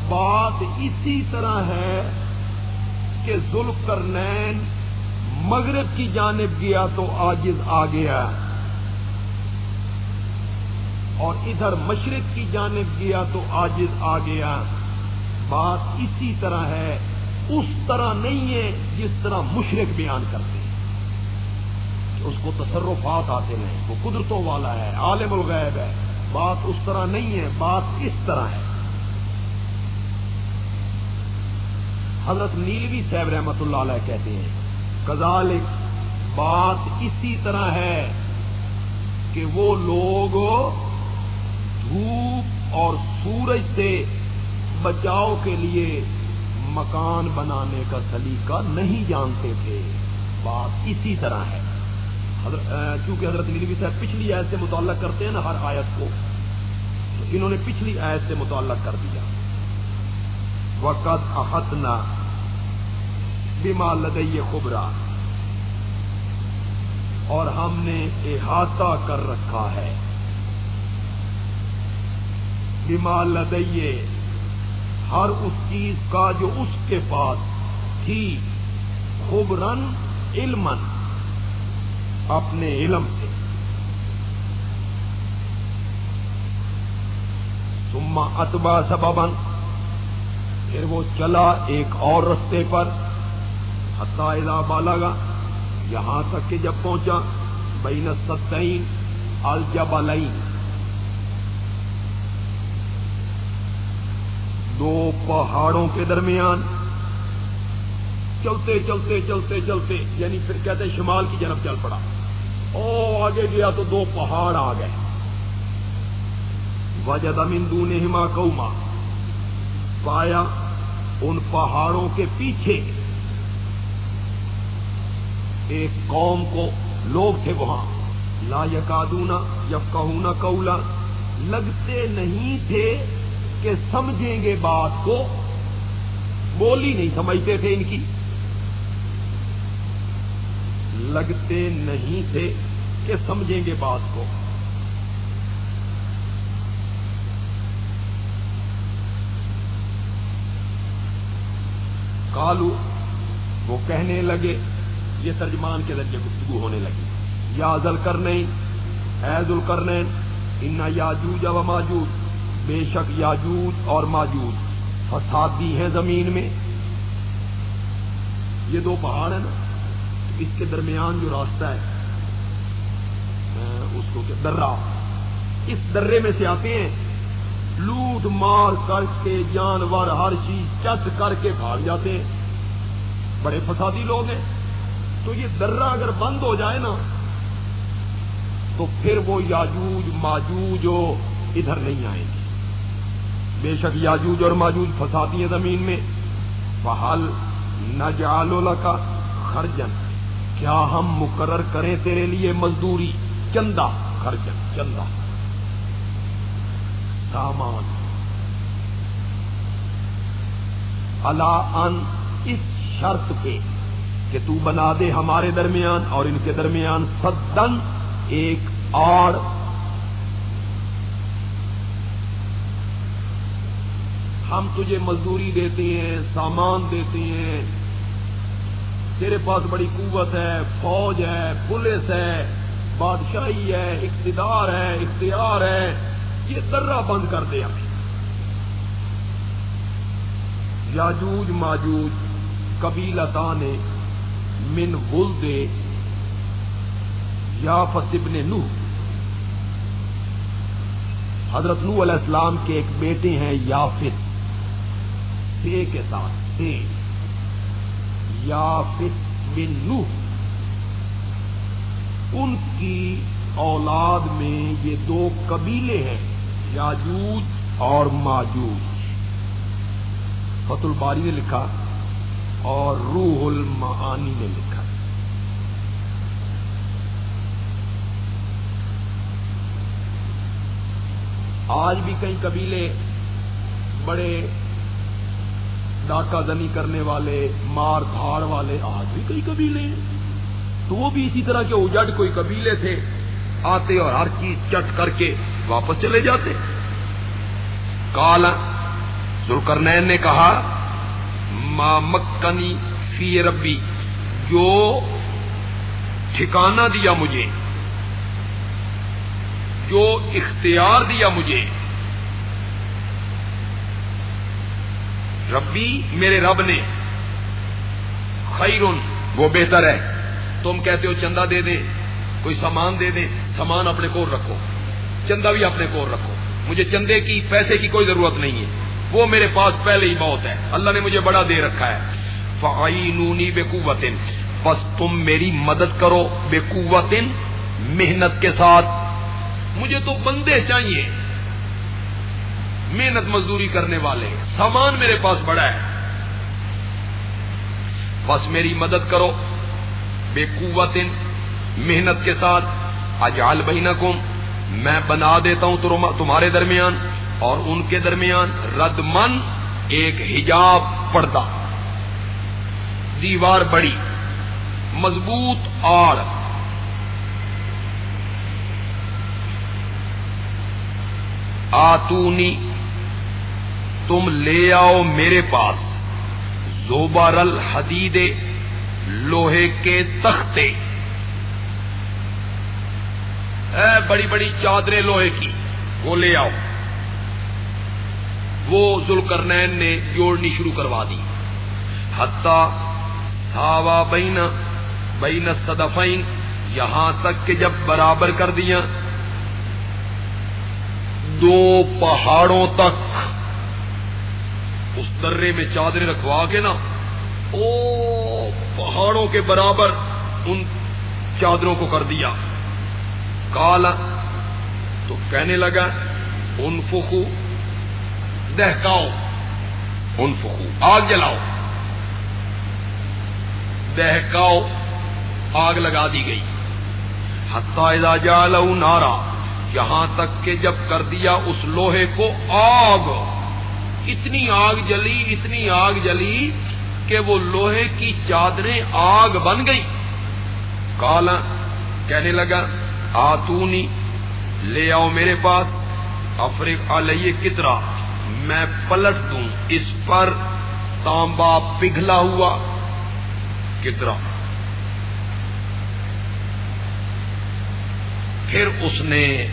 بات اسی طرح ہے کہ ذل کرنین مغرب کی جانب گیا تو آجز آ گیا۔ اور ادھر مشرق کی جانب گیا تو آجز آ گیا۔ بات اسی طرح ہے، اس طرح نہیں ہے جس طرح مشرق بیان کرتے ہیں۔ اس کو تصرفات آتے ہیں، وہ قدرتوں والا ہے، عالم الغیب ہے۔ بات اس طرح نہیں ہے، بات اس طرح ہے۔ حضرت نیلوی صاحب رحمت اللہ علیہ کہتے ہیں کزال بات اسی طرح ہے کہ وہ لوگ دھوپ اور سورج سے بچاؤ کے لیے مکان بنانے کا سلیقہ نہیں جانتے تھے۔ بات اسی طرح ہے۔ چونکہ حضرت نیلوی صاحب پچھلی آیت سے متعلق کرتے ہیں نا ہر آیت کو، تو انہوں نے پچھلی آیت سے متعلق کر دیا۔ وقت احتنا بیما لدئی خبرا۔ اور ہم نے احاطہ کر رکھا ہے۔ بیما لدئیے ہر اس چیز کا جو اس کے پاس تھی خبرن علمن اپنے علم سے۔ سما اتبا سببن پھر وہ چلا ایک اور رستے پر حتا بالا گا یہاں تک کہ جب پہنچا، بین ستین الجب دو پہاڑوں کے درمیان۔ چلتے چلتے چلتے چلتے یعنی پھر کہتے ہیں شمال کی جنب چل پڑا۔ او، آگے گیا تو دو پہاڑ آ گئے۔ وجہ دمندو نے ہما کوما پایا ان پہاڑوں کے پیچھے۔ ایک قوم کو لوگ تھے وہاں۔ لا یقادونا یب کہونا کولا لگتے نہیں تھے۔ کہ سمجھیں گے بات کو۔ بولی نہیں سمجھتے تھے ان کی۔ لگتے نہیں تھے کہ سمجھیں گے بات کو۔ کالو وہ کہنے لگے، یہ ترجمان کے ذریعے گفتگو ہونے لگی۔ یا ازل کرنے ایز ال کرنے ان یاجوج و ماجوج۔ بے شک یاجوج اور ماجوج۔ فسادی ہیں زمین میں۔ یہ دو پہاڑ ہیں نا۔ اس کے درمیان جو راستہ ہے اس کو درا اس درے میں سے آتے ہیں۔ لوٹ مار کر کے جانور ہر چیز چت کر کے بھاگ جاتے ہیں۔ بڑے فسادی لوگ ہیں۔ تو یہ درا اگر بند ہو جائے نا، تو پھر وہ یاجوج، ماجوج ادھر نہیں آئیں گے۔ بے شک یاجوج اور ماجوج فسادی ہیں زمین میں۔ بحال نہ جالولا کا خرجن کیا ہم مقرر کریں تیرے لیے مزدوری؟ چندہ خرچ چندہ۔ سامان۔ اللہ ان اس شرط پہ کہ تو بنا دے ہمارے درمیان اور ان کے درمیان سدن ایک آڑ ہم تجھے مزدوری دیتے ہیں، سامان دیتے ہیں۔ تیرے پاس بڑی قوت ہے، فوج ہے، پولیس ہے، بادشاہی ہے، اقتدار ہے، اختیار ہے۔ یہ درہ بند کر دے ہمیں یاجوج ماجوج کبیلتا نے من بول دے یا فصب نے نو حضرت نو علیہ السلام کے ایک بیٹے ہیں یافت سے کے ساتھ سے بن نوح ان کی اولاد میں یہ دو قبیلے ہیں، یاجوج اور ماجوج۔ فت الباری نے لکھا اور روح المعانی نے لکھا۔ آج بھی کئی قبیلے بڑے ڈاکہ زنی کرنے والے، مار دھاڑ والے آج بھی کئی قبیلے ہیں۔ تو وہ بھی اسی طرح کے اجڑ کوئی قبیلے تھے، آتے اور ہر چیز چٹ کر کے واپس چلے جاتے۔ کالا سرکرنین نے کہا، ما مکنی فی ربی، جو ٹھکانہ دیا مجھے، جو اختیار دیا مجھے ربی میرے رب نے۔ خیرن وہ بہتر ہے۔ تم کہتے ہو چندہ دے دے، کوئی سامان دے دے، سامان اپنے کو رکھو۔ چندہ بھی اپنے کو رکھو۔ مجھے چندے کی، پیسے کی کوئی ضرورت نہیں ہے۔ وہ میرے پاس پہلے ہی بہت ہے۔ اللہ نے مجھے بڑا دے رکھا ہے۔ فعینونی بے قوتن بس تم میری مدد کرو بے قوتن، محنت کے ساتھ۔ مجھے تو بندے چاہیے۔ محنت مزدوری کرنے والے۔ سامان میرے پاس بڑا ہے۔ بس میری مدد کرو۔ بے قوت محنت کے ساتھ۔ اجال بہینکم میں بنا دیتا ہوں تمہارے درمیان اور ان کے درمیان۔ رد من ایک حجاب پردہ۔ دیوار بڑی۔ مضبوط آڑ۔ آتونی تم لے آؤ میرے پاس زوبار الحدید لوہے کے تختے۔ اے بڑی بڑی چادریں لوہے کی، وہ لے آؤ۔ وہ ذوالکرنین نے جوڑنی شروع کروا دی۔ حتہ ساوا بین بین صدفین، یہاں تک کہ جب برابر کر دیا، دو پہاڑوں تک۔ اس درے میں چادریں رکھوا کے نا، او پہاڑوں کے برابر ان چادروں کو کر دیا۔ کالا تو کہنے لگا ان فخو دہکاؤ ان فخو آگ جلاؤ۔ دہکاؤ، آگ لگا دی گئی۔ حتہ جالو نارا، یہاں تک کہ جب کر دیا اس لوہے کو آگ۔ اتنی آگ جلی، اتنی آگ جلی کہ وہ لوہے کی چادریں آگ بن گئی کالا کہنے لگا، آتونی، لے آؤ میرے پاس افریق علیہ کترا، میں پلٹ دوں۔ اس پر تانبا پگھلا ہوا کترا۔ پھر اس نے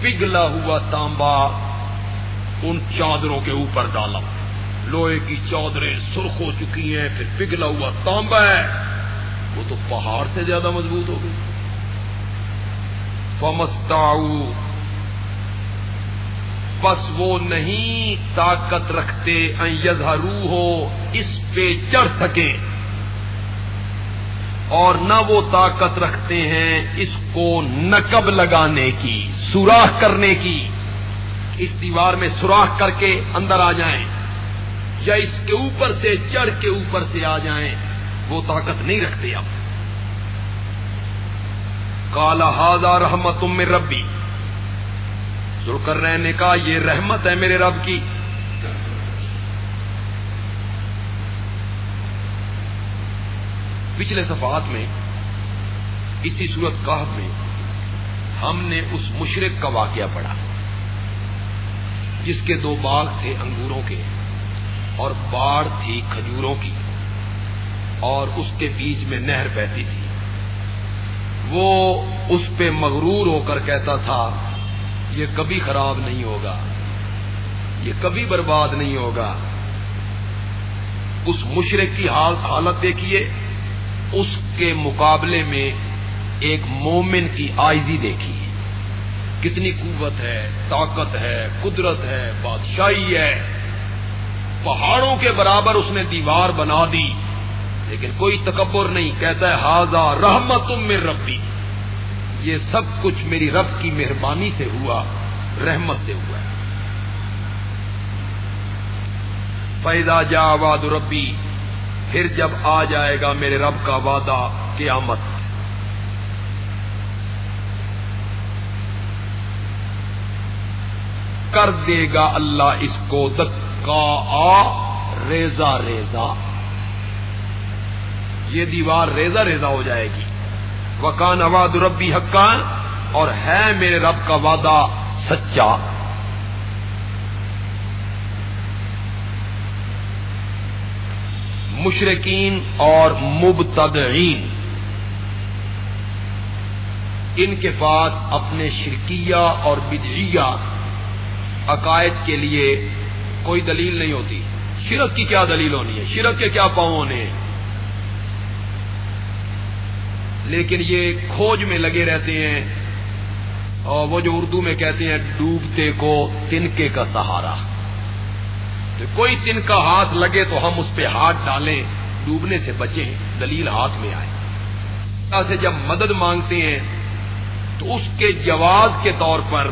پگھلا ہوا تانبا ان چادروں کے اوپر ڈالا۔ لوہے کی چادریں سرخ ہو چکی ہیں، پھر پگھلا ہوا تانبا ہے۔ وہ تو پہاڑ سے زیادہ مضبوط ہو گئی۔ فمستاؤ بس وہ نہیں طاقت رکھتے یزہرو ہو اس پہ چڑھ سکے اور نہ وہ طاقت رکھتے ہیں اس کو نقب لگانے کی، سوراخ کرنے کی۔ اس دیوار میں سوراخ کر کے اندر آ جائیں یا اس کے اوپر سے چڑھ کے اوپر سے آ جائیں، وہ طاقت نہیں رکھتے اب کالا ہاضا رحمت میں ربی۔ سر کر رہے نے کہا، یہ رحمت ہے میرے رب کی۔ پچھلے صفحات میں، اسی صورت کا میں، ہم نے اس مشرق کا واقعہ پڑھا۔ جس کے دو باغ تھے انگوروں کے اور باڑ تھی کھجوروں کی اور اس کے بیچ میں نہر بہتی تھی۔ وہ اس پہ مغرور ہو کر کہتا تھا، یہ کبھی خراب نہیں ہوگا، یہ کبھی برباد نہیں ہوگا۔ اس مشرق کی حالت دیکھیے، اس کے مقابلے میں ایک مومن کی آئزی دیکھیے۔ کتنی قوت ہے، طاقت ہے، قدرت ہے، بادشاہی ہے۔ پہاڑوں کے برابر اس نے دیوار بنا دی، لیکن کوئی تکبر نہیں، کہتا ہے ہاضا رحمت میں ربی. یہ سب کچھ میری رب کی مہربانی سے ہوا، رحمت سے ہوا ہے۔ پیدا جا واد ربی پھر جب آ جائے گا میرے رب کا وعدہ، قیامت۔ کر دے گا اللہ اس کو دکا آ ریزا ریزا یہ دیوار ریزا ریزا ہو جائے گی۔ وکان اواد ربی حقان، اور ہے میرے رب کا وعدہ سچا۔ مشرقین اور مبتدعین۔ ان کے پاس اپنے شرکیہ اور بدعیہ عقائد کے لیے کوئی دلیل نہیں ہوتی۔ شرک کی کیا دلیل ہونی ہے؟ شرک کے کیا پاؤں ہونے ہیں؟ لیکن یہ کھوج میں لگے رہتے ہیں اور وہ جو اردو میں کہتے ہیں، ڈوبتے کو تنکے کا سہارا۔ تو کوئی تن کا ہاتھ لگے تو ہم اس پہ ہاتھ ڈالیں، ڈوبنے سے بچیں، دلیل ہاتھ میں آئے۔ سے جب مدد مانگتے ہیں، تو اس کے جواز کے طور پر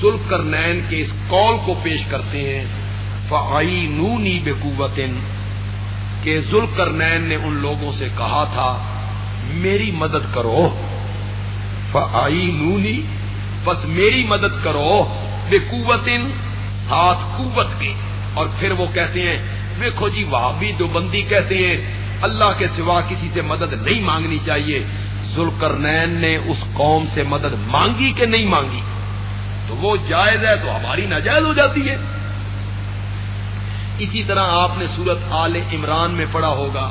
سلک کر نین کے اس کال کو پیش کرتے ہیں فعی نونی بے کہ ذل کر نین نے ان لوگوں سے کہا تھا، میری مدد کرو۔ فعی نونی بس میری مدد کرو بے قوت ساتھ قوت کے۔ اور پھر وہ کہتے ہیں دیکھو جی وہاں بھی دو بندی کہتے ہیں، اللہ کے سوا کسی سے مدد نہیں مانگنی چاہیے۔ ذوالکرنین نے اس قوم سے مدد مانگی کہ نہیں مانگی؟ تو وہ جائز ہے تو ہماری ناجائز ہو جاتی ہے۔ اسی طرح آپ نے سورت آل عمران میں پڑھا ہوگا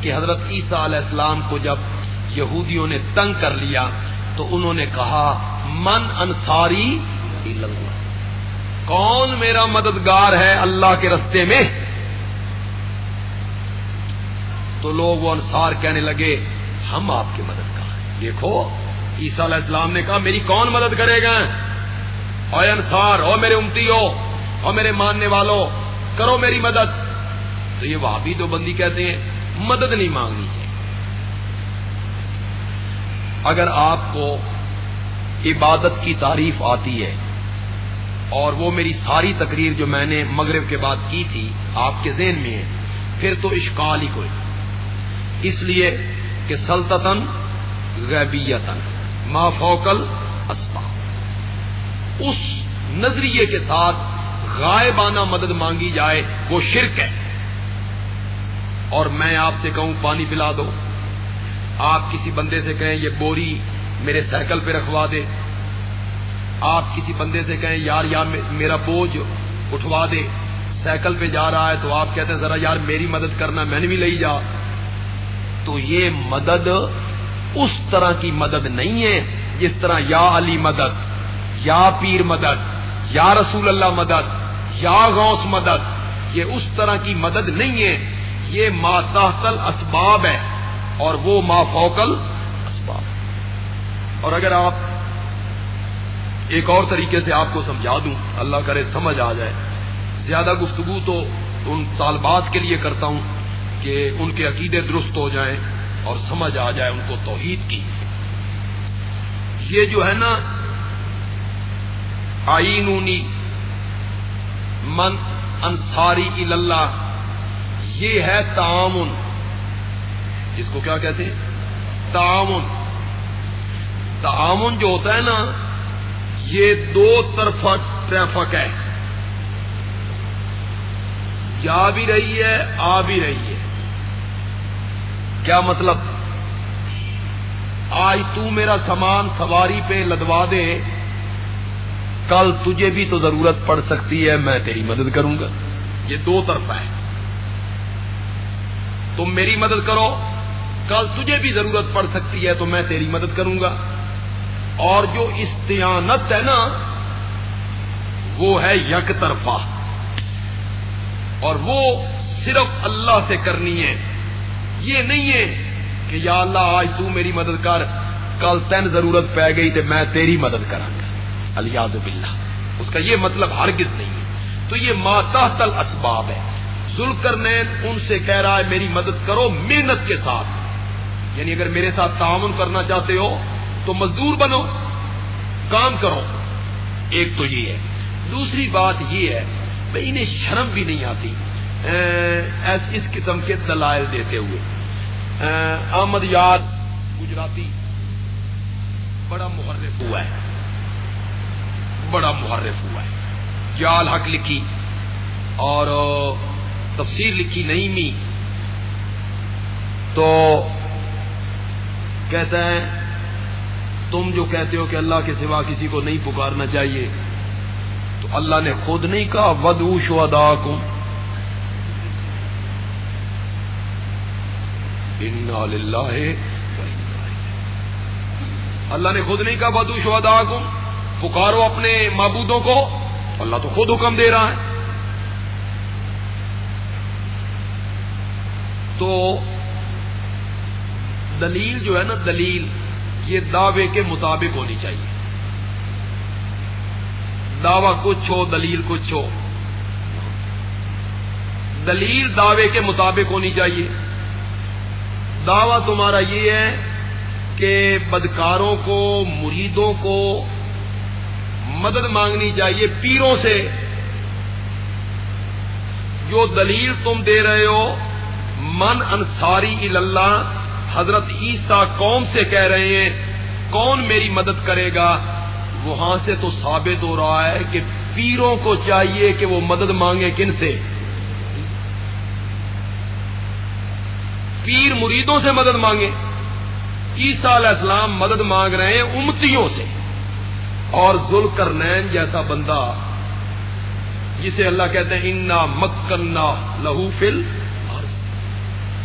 کہ حضرت عیسیٰ علیہ السلام کو جب یہودیوں نے تنگ کر لیا تو انہوں نے کہا، من انصاری کون میرا مددگار ہے اللہ کے رستے میں؟ تو لوگ وہ انصار کہنے لگے، ہم آپ کے مددگار ہیں دیکھو، عیسیٰ علیہ السلام نے کہا، میری کون مدد کرے گا؟ اور انصار، او میرے امتی ہو اور میرے ماننے والوں، کرو میری مدد۔ تو یہ وہاں بھی تو بندی کہتے ہیں، مدد نہیں مانگنی چاہیے۔ اگر آپ کو عبادت کی تعریف آتی ہے اور وہ میری ساری تقریر جو میں نے مغرب کے بعد کی تھی آپ کے ذہن میں ہے، پھر تو اشکال ہی کوئی اس لیے کہ سلطن غیبیتن ما فوکل اسپا اس نظریے کے ساتھ غائبانہ مدد مانگی جائے، وہ شرک ہے۔ اور میں آپ سے کہوں، پانی پلا دو۔ آپ کسی بندے سے کہیں، یہ بوری میرے سائیکل پہ رکھوا دے۔ آپ کسی بندے سے کہیں، یار یار، میرا بوجھ اٹھوا دے۔ سائیکل پہ جا رہا ہے تو آپ کہتے ہیں، ذرا یار، میری مدد کرنا، میں نے بھی لے جا۔ تو یہ مدد اس طرح کی مدد نہیں ہے جس طرح یا علی مدد۔ یا پیر مدد، یا رسول اللہ مدد، یا غوث مدد، یہ اس طرح کی مدد نہیں ہے، یہ ماتحتل اسباب ہے اور وہ مافوکل اسباب اور اگر آپ ایک اور طریقے سے آپ کو سمجھا دوں، اللہ کرے سمجھ آ جائے۔ زیادہ گفتگو تو ان طالبات کے لیے کرتا ہوں کہ ان کے عقیدے درست ہو جائیں اور سمجھ آ جائے ان کو توحید کی۔ یہ جو ہے نا آئینونی من انصاری اللہ یہ ہے تعامن۔ اس کو کیا کہتے ہیں؟ تعامن۔ تعامن جو ہوتا ہے نا، یہ دو طرفہ ٹریفک ہے۔ جا بھی رہی ہے، آ بھی رہی ہے۔ کیا مطلب؟ آج تو میرا سامان سواری پہ لدوا دے۔ کل تجھے بھی تو ضرورت پڑ سکتی ہے، میں تیری مدد کروں گا۔ یہ دو طرف ہے۔ تم میری مدد کرو، کل تجھے بھی ضرورت پڑ سکتی ہے، تو میں تیری مدد کروں گا۔ اور جو استعانت ہے نا، وہ ہے یک طرفہ۔ اور وہ صرف اللہ سے کرنی ہے۔ یہ نہیں ہے کہ یا اللہ، آج تو میری مدد کر، کل تین ضرورت پی گئی تو میں تیری مدد کرا الیاز باللہ۔ اس کا یہ مطلب ہرگز نہیں ہے۔ تو یہ ماتحت اسباب ہے۔ ذل کرنین ان سے کہہ رہا ہے، میری مدد کرو محنت کے ساتھ۔ یعنی اگر میرے ساتھ تعاون کرنا چاہتے ہو، تو مزدور بنو، کام کرو۔ ایک تو یہ ہے۔ دوسری بات یہ ہے بھائی انہیں شرم بھی نہیں آتی ایس اس قسم کے دلائل دیتے ہوئے۔ احمد یاد، گجراتی، بڑا محرف ہوا ہے۔ بڑا محرف ہوا ہے۔ جال حق لکھی۔ اور تفسیر لکھی نہیں می۔ تو کہتا ہے، تم جو کہتے ہو کہ اللہ کے سوا کسی کو نہیں پکارنا چاہیے، تو اللہ نے خود نہیں کہا ودوش ادا کو اللہ نے خود نہیں کہا بدو شہدا کو پکارو اپنے معبودوں کو۔ اللہ تو خود حکم دے رہا ہے۔ تو دلیل جو ہے نا، دلیل یہ دعوے کے مطابق ہونی چاہیے۔ دعوی کچھ ہو، دلیل کچھ ہو۔ دلیل دعوے کے مطابق ہونی چاہیے۔ دعویٰ تمہارا یہ ہے کہ بدکاروں کو، مریدوں کو مدد مانگنی چاہیے پیروں سے۔ جو دلیل تم دے رہے ہو، من انصاری اللہ حضرت عیسیٰ قوم سے کہہ رہے ہیں، کون میری مدد کرے گا؟ وہاں سے تو ثابت ہو رہا ہے کہ پیروں کو چاہیے کہ وہ مدد مانگے کن سے؟ پیر مریدوں سے مدد مانگے۔ عیسیٰ علیہ السلام مدد مانگ رہے ہیں امتیوں سے۔ اور ذل کرنین جیسا بندہ جسے اللہ کہتے ہیں انا مکنا لہو فل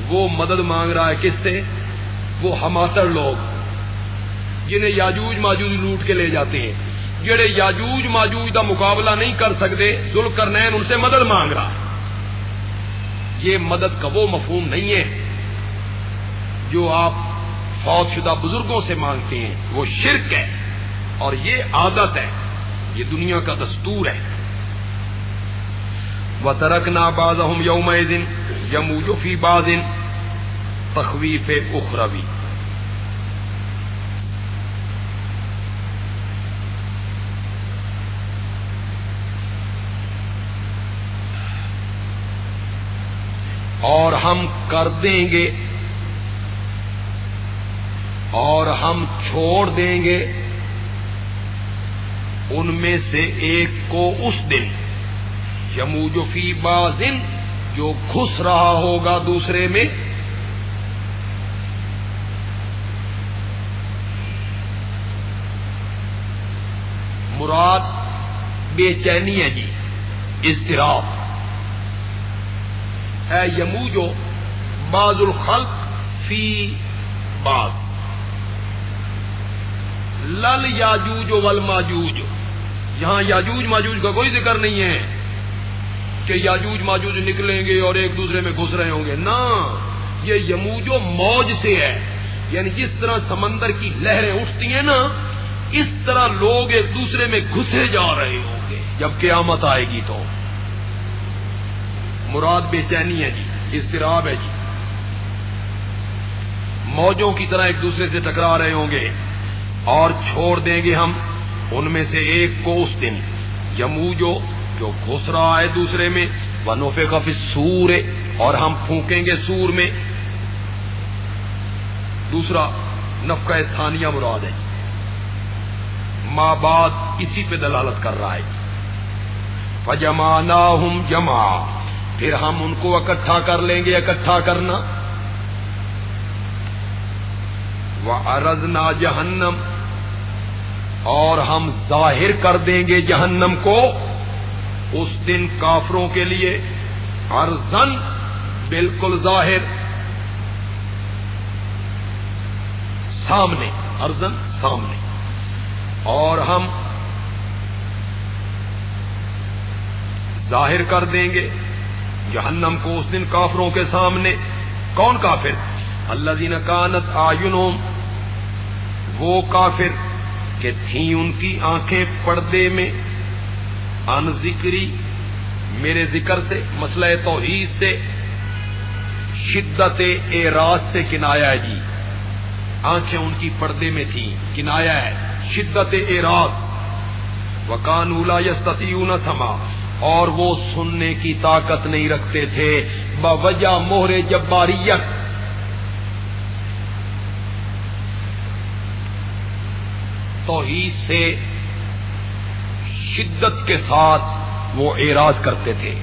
وہ مدد مانگ رہا ہے کس سے؟ وہ ہماتر لوگ، جنہیں یاجوج ماجوج لوٹ کے لے جاتے ہیں۔ جڑے یاجوج ماجوج کا مقابلہ نہیں کر سکتے ذل کرنین ان سے مدد مانگ رہا ہے۔ یہ مدد کا وہ مفہوم نہیں ہے جو آپ فوج شدہ بزرگوں سے مانگتے ہیں۔ وہ شرک ہے۔ اور یہ عادت ہے، یہ دنیا کا دستور ہے۔ وہ ترک ناباز یوم دن یمو فی بازن تخویف اخروی اور ہم کر دیں گے، اور ہم چھوڑ دیں گے۔ ان میں سے ایک کو اس دن یمو جو فی بازن، جو گھس رہا ہوگا دوسرے میں۔ مراد بے چینی ہے جی اضطراب۔ ہے یمو جو باز الخلق فی باز۔ لل یاجوج ول ماجوج یہاں یاجوج ماجوج کا کوئی ذکر نہیں ہے کہ یاجوج ماجوج نکلیں گے اور ایک دوسرے میں گھس رہے ہوں گے۔ نہ، یہ یموجو موج سے ہے۔ یعنی جس طرح سمندر کی لہریں اٹھتی ہیں نا، اس طرح لوگ ایک دوسرے میں گھسے جا رہے ہوں گے۔ جب قیامت آئے گی تو۔ مراد بے چینی ہے جی اضطراب ہے جی۔ موجوں کی طرح ایک دوسرے سے ٹکرا رہے ہوں گے۔ اور چھوڑ دیں گے ہم۔ ان میں سے ایک کو اس دن یمو جو جو گھس رہا ہے دوسرے میں وہ کا پھر سور اور ہم پھونکیں گے سور میں۔ دوسرا، نفقہ ثانیہ مراد ہے۔ ماں بعد اسی پہ دلالت کر رہا ہے۔ فجمانا ہم جما پھر ہم ان کو اکٹھا کر لیں گے، اکٹھا کرنا۔ وہ ارزنا جہنم اور ہم ظاہر کر دیں گے جہنم کو اس دن کافروں کے لیے ارزن بالکل ظاہر۔ سامنے ارزن سامنے۔ اور ہم ظاہر کر دیں گے جہنم کو اس دن کافروں کے سامنے۔ کون کافر؟ اللہ دین کانت آئنوں وہ کافر کہ تھیں ان کی آنکھیں پردے میں۔ ان ذکری میرے ذکر سے، مسئلہ توحید سے، شدت اعراض سے کنایا ہے جی۔ آنکھیں ان کی پردے میں تھیں، کنایا ہے، شدت اعراض۔ وکان اولا یستیون سما اور وہ سننے کی طاقت نہیں رکھتے تھے۔ بوجہ موہر جباریت۔ توحید سے شدت کے ساتھ وہ اعراض کرتے تھے۔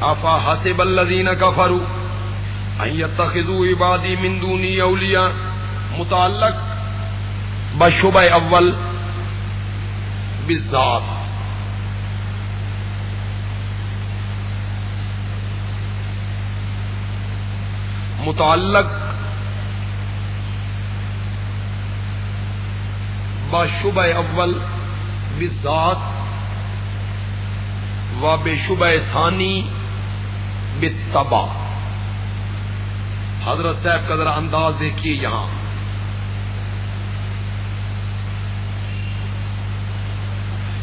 آفا حسب الذین کفروا ان يتخذوا عبادی من دونی اولیاء، متعلق بشبہ اول بالذات۔ متعلق بشبہ اول بذات و بے شبہ ثانی بتبا حضرت صاحب کا ذرا انداز دیکھیے یہاں۔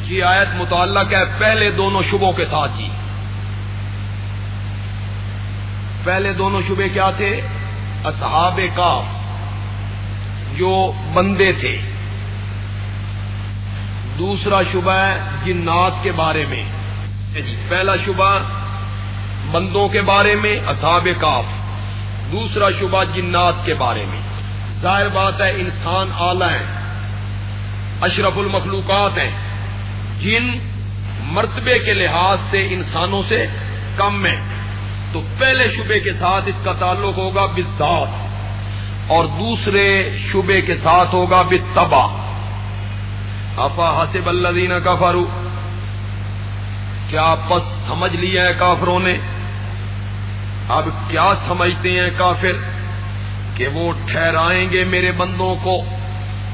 یہ آیت متعلق ہے، پہلے دونوں شبوں کے ساتھ ہی پہلے دونوں شبے کیا تھے؟ اصحاب کاف جو بندے تھے۔ دوسرا شبہ ہے جنات کے بارے میں۔ جی پہلا شبہ بندوں کے بارے میں، اصحاب کاف۔ دوسرا شبہ جنات کے بارے میں۔ ظاہر بات ہے، انسان آلہ ہیں، اشرف المخلوقات ہیں۔ جن مرتبے کے لحاظ سے، انسانوں سے کم ہیں۔ تو پہلے شبے کے ساتھ اس کا تعلق ہوگا بزاد اور دوسرے شبے کے ساتھ ہوگا بتبا افا حسب اللہ کا فارو کیا پس سمجھ لیا ہے کافروں نے؟ اب کیا سمجھتے ہیں کافر؟ کہ وہ ٹھہرائیں گے میرے بندوں کو،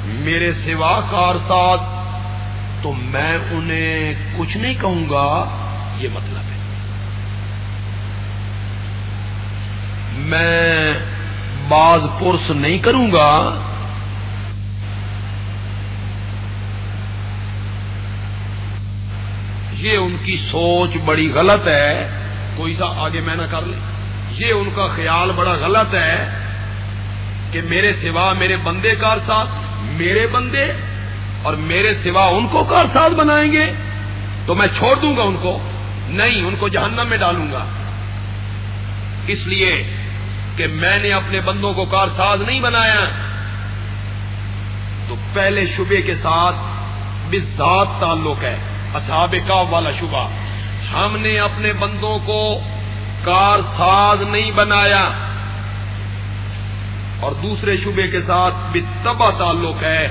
میرے سوا کار ساتھ تو میں انہیں کچھ نہیں کہوں گا، یہ مطلب ہے۔ میں باز پرس نہیں کروں گا یہ ان کی سوچ بڑی غلط ہے، کوئی سا آگے میں نہ کر لیں یہ ان کا خیال بڑا غلط ہے کہ میرے سوا میرے بندے کار ساتھ، میرے بندے اور میرے سوا ان کو کار ساتھ بنائیں گے۔ تو میں چھوڑ دوں گا ان کو، نہیں، ان کو جہنم میں ڈالوں گا۔ اس لیے کہ میں نے اپنے بندوں کو کار ساز نہیں بنایا۔ تو پہلے شبے کے ساتھ بذات تعلق ہے۔ اصحاب کا والا شبہ۔ ہم نے اپنے بندوں کو کار ساز نہیں بنایا۔ اور دوسرے شبے کے ساتھ بتبا تعلق ہے۔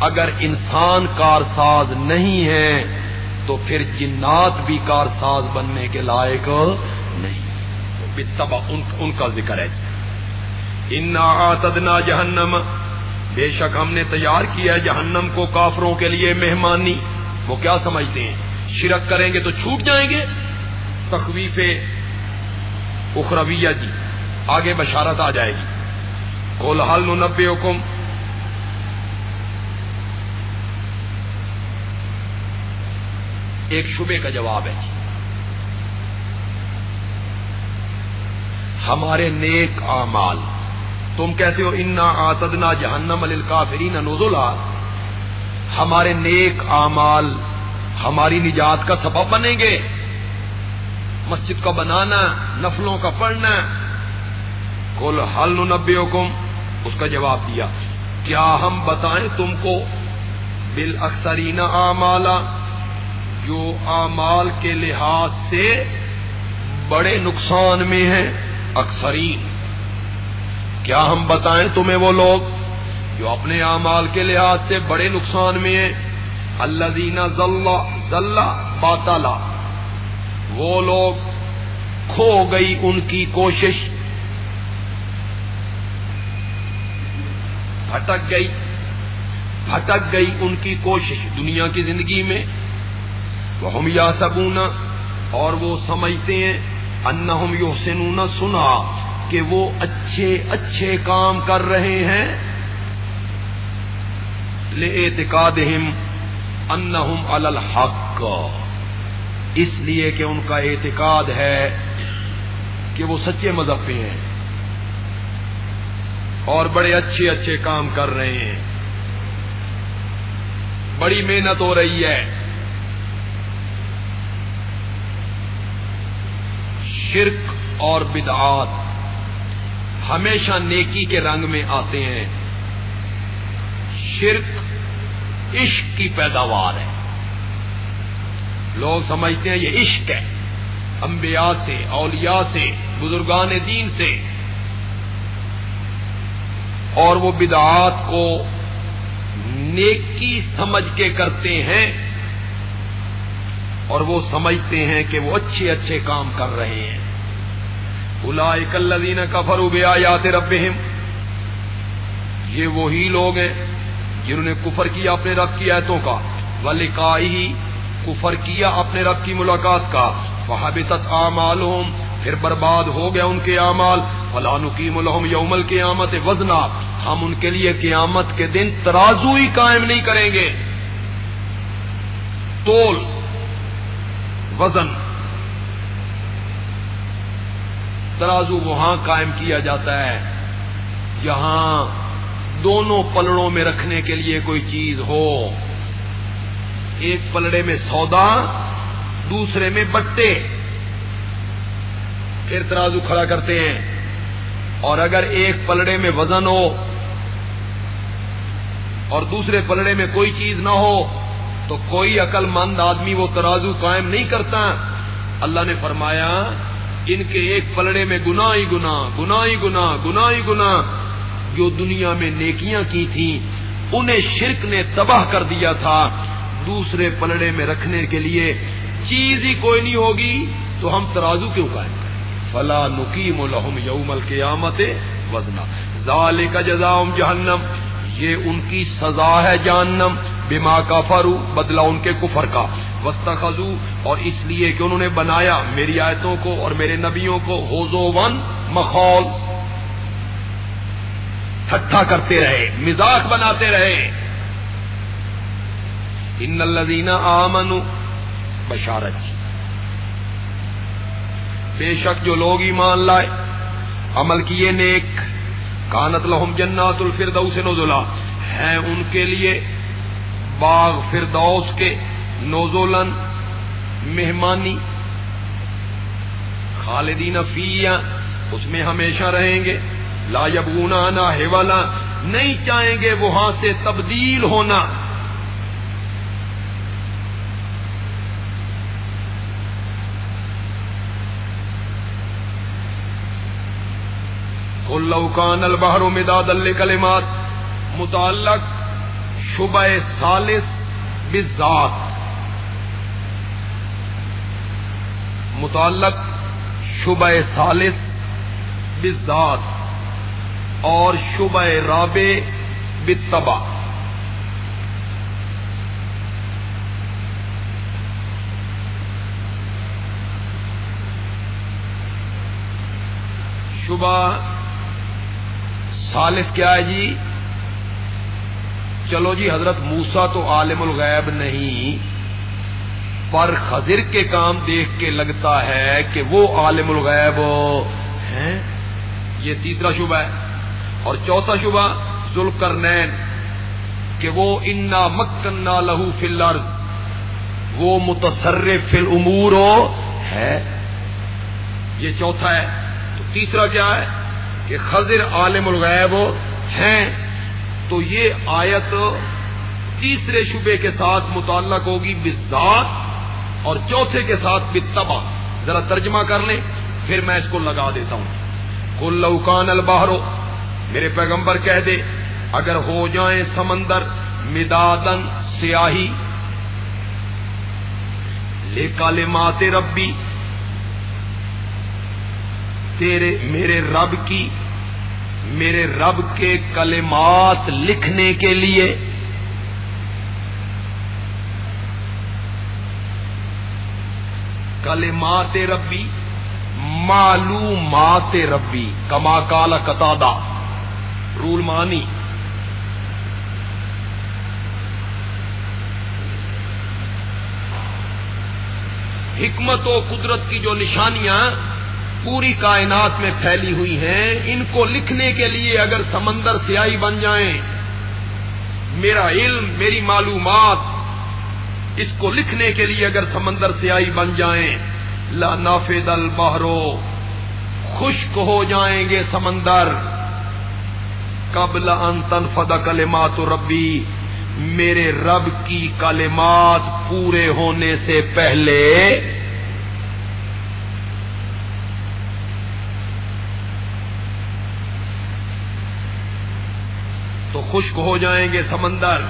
اگر انسان کار ساز نہیں ہے، تو پھر جنات بھی کار ساز بننے کے لائق نہیں۔ بتبا ان کا ذکر ہے۔ انا تدنا جہنم بے شک ہم نے تیار کیا ہے جہنم کو کافروں کے لیے مہمانی۔ وہ کیا سمجھتے ہیں؟ شرک کریں گے تو چھوٹ جائیں گے؟ تخویف اخرویہ جی آگے بشارت آ جائے گی۔ کول حل نبے حکم ایک شبے کا جواب ہے جی۔ ہمارے نیک اعمال، تم کہتے ہو، انا آتدنا جہنم الکافرین نوزلا ہمارے نیک اعمال ہماری نجات کا سبب بنیں گے۔ مسجد کا بنانا، نفلوں کا پڑھنا۔ کل حل نبے حکم اس کا جواب دیا، کیا ہم بتائیں تم کو؟ بال اکثرین اعمالا، جو اعمال کے لحاظ سے بڑے نقصان میں ہیں، اکثرین۔ کیا ہم بتائیں تمہیں وہ لوگ؟ جو اپنے اعمال کے لحاظ سے بڑے نقصان میں ہیں۔ اللہ دینا ذلہ باتالا وہ لوگ کھو گئی ان کی کوشش۔ بھٹک گئی۔ بھٹک گئی ان کی کوشش دنیا کی زندگی میں۔ وہ ہم یا سبونا اور وہ سمجھتے ہیں انہم یحسنون سنا کہ وہ اچھے اچھے کام کر رہے ہیں۔ لے انہم علی الحق۔ اس لیے کہ ان کا اعتقاد ہے کہ وہ سچے مذہب پہ ہیں اور بڑے اچھے اچھے کام کر رہے ہیں۔ بڑی محنت ہو رہی ہے۔ شرک اور بدعات ہمیشہ نیکی کے رنگ میں آتے ہیں۔ شرک عشق کی پیداوار ہے۔ لوگ سمجھتے ہیں یہ عشق ہے۔ انبیاء سے، اولیاء سے، بزرگان دین سے۔ اور وہ بدعات کو نیکی سمجھ کے کرتے ہیں اور وہ سمجھتے ہیں کہ وہ اچھے اچھے کام کر رہے ہیں۔ الدین کا فروب آیات ربہم۔ یہ وہی لوگ ہیں جنہوں نے کفر کیا اپنے رب کی آیتوں کا ولی کفر کیا اپنے رب کی ملاقات کا۔ فہابتت اعمالہم، پھر برباد ہو گیا ان کے اعمال۔ فلان کی ملحم یومل قیامت وزنا، ہم ان کے لیے قیامت کے دن ترازو ہی قائم نہیں کریں گے۔ تول، وزن۔ ترازو وہاں قائم کیا جاتا ہے۔ جہاں دونوں پلڑوں میں رکھنے کے لیے کوئی چیز ہو۔ ایک پلڑے میں سودا، دوسرے میں بٹے۔ پھر ترازو کھڑا کرتے ہیں۔ اور اگر ایک پلڑے میں وزن ہو اور دوسرے پلڑے میں کوئی چیز نہ ہو، تو کوئی عقل مند آدمی وہ ترازو قائم نہیں کرتا۔ اللہ نے فرمایا، ان کے ایک پلڑے میں گنا ہی گنا گنا ہی گنا گنا ہی گنا جو دنیا میں نیکیاں کی تھیں، انہیں شرک نے تباہ کر دیا تھا۔ دوسرے پلڑے میں رکھنے کے لیے چیز ہی کوئی نہیں ہوگی، تو ہم ترازو کیوں قائم کریں؟ فلا نقیم الحم یوم القیامت وزنا۔ ظال کا جزام جہنم۔ یہ ان کی سزا ہے جہنم۔ بما کا فرو بدلا ان کے کفر کا۔ وسط اور اس لیے کہ انہوں نے بنایا میری آیتوں کو اور میرے نبیوں کو۔ ہوزو ون مخول ٹھٹھا کرتے رہے، مزاق بناتے رہے۔ ان الذین آمنوا، بشارت۔ بے شک جو لوگ ایمان لائے، عمل کیے نیک، کانت لہم جنات الفردوس نزلا۔ ہے ان کے لیے باغ فردوس کے نوزولن مہمانی۔ خالدین فیا اس میں ہمیشہ رہیں گے۔ لا یبغونا نہ والا نہیں چاہیں گے وہاں سے تبدیل ہونا۔ لوکان البہر مداد الکلمات متعلق شبہ سالس بذات متعلق شبہ سالس بذات اور شبہ رابع بتبا شبہ سالس کیا ہے جی؟ چلو جی حضرت موسا تو عالم الغیب نہیں، پر خضر کے کام دیکھ کے لگتا ہے کہ وہ عالم الغیب ہیں۔ یہ تیسرا شبہ ہے۔ اور چوتھا شبہ ذل کہ وہ انا مکنا لہو فل وہ متصرف فل امور ہے۔ یہ چوتھا ہے۔ تو تیسرا کیا ہے؟ کہ خضر عالم الغیب ہیں۔ تو یہ آیت تیسرے شبے کے ساتھ متعلق ہوگی بزاد اور چوتھے کے ساتھ بتبا ذرا ترجمہ کر لیں، پھر میں اس کو لگا دیتا ہوں۔ کل لوکان البہرو میرے پیغمبر کہہ دے، اگر ہو جائیں سمندر مدادن سیاہی۔ لے کالے ماتے ربی، تیرے، میرے رب کی، میرے رب کے کلمات لکھنے کے لیے۔ کلمات ربی، معلومات ربی، کما کالا قطع رول مانی۔ حکمت و قدرت کی جو نشانیاں پوری کائنات میں پھیلی ہوئی ہیں، ان کو لکھنے کے لیے اگر سمندر سیاہی بن جائیں، میرا علم، میری معلومات، اس کو لکھنے کے لیے اگر سمندر سیاہی بن جائیں، لا نافد البہرو خشک ہو جائیں گے سمندر۔ قبل ان تنفد کلمات ربی، میرے رب کی کلمات پورے ہونے سے پہلے تو خشک ہو جائیں گے سمندر۔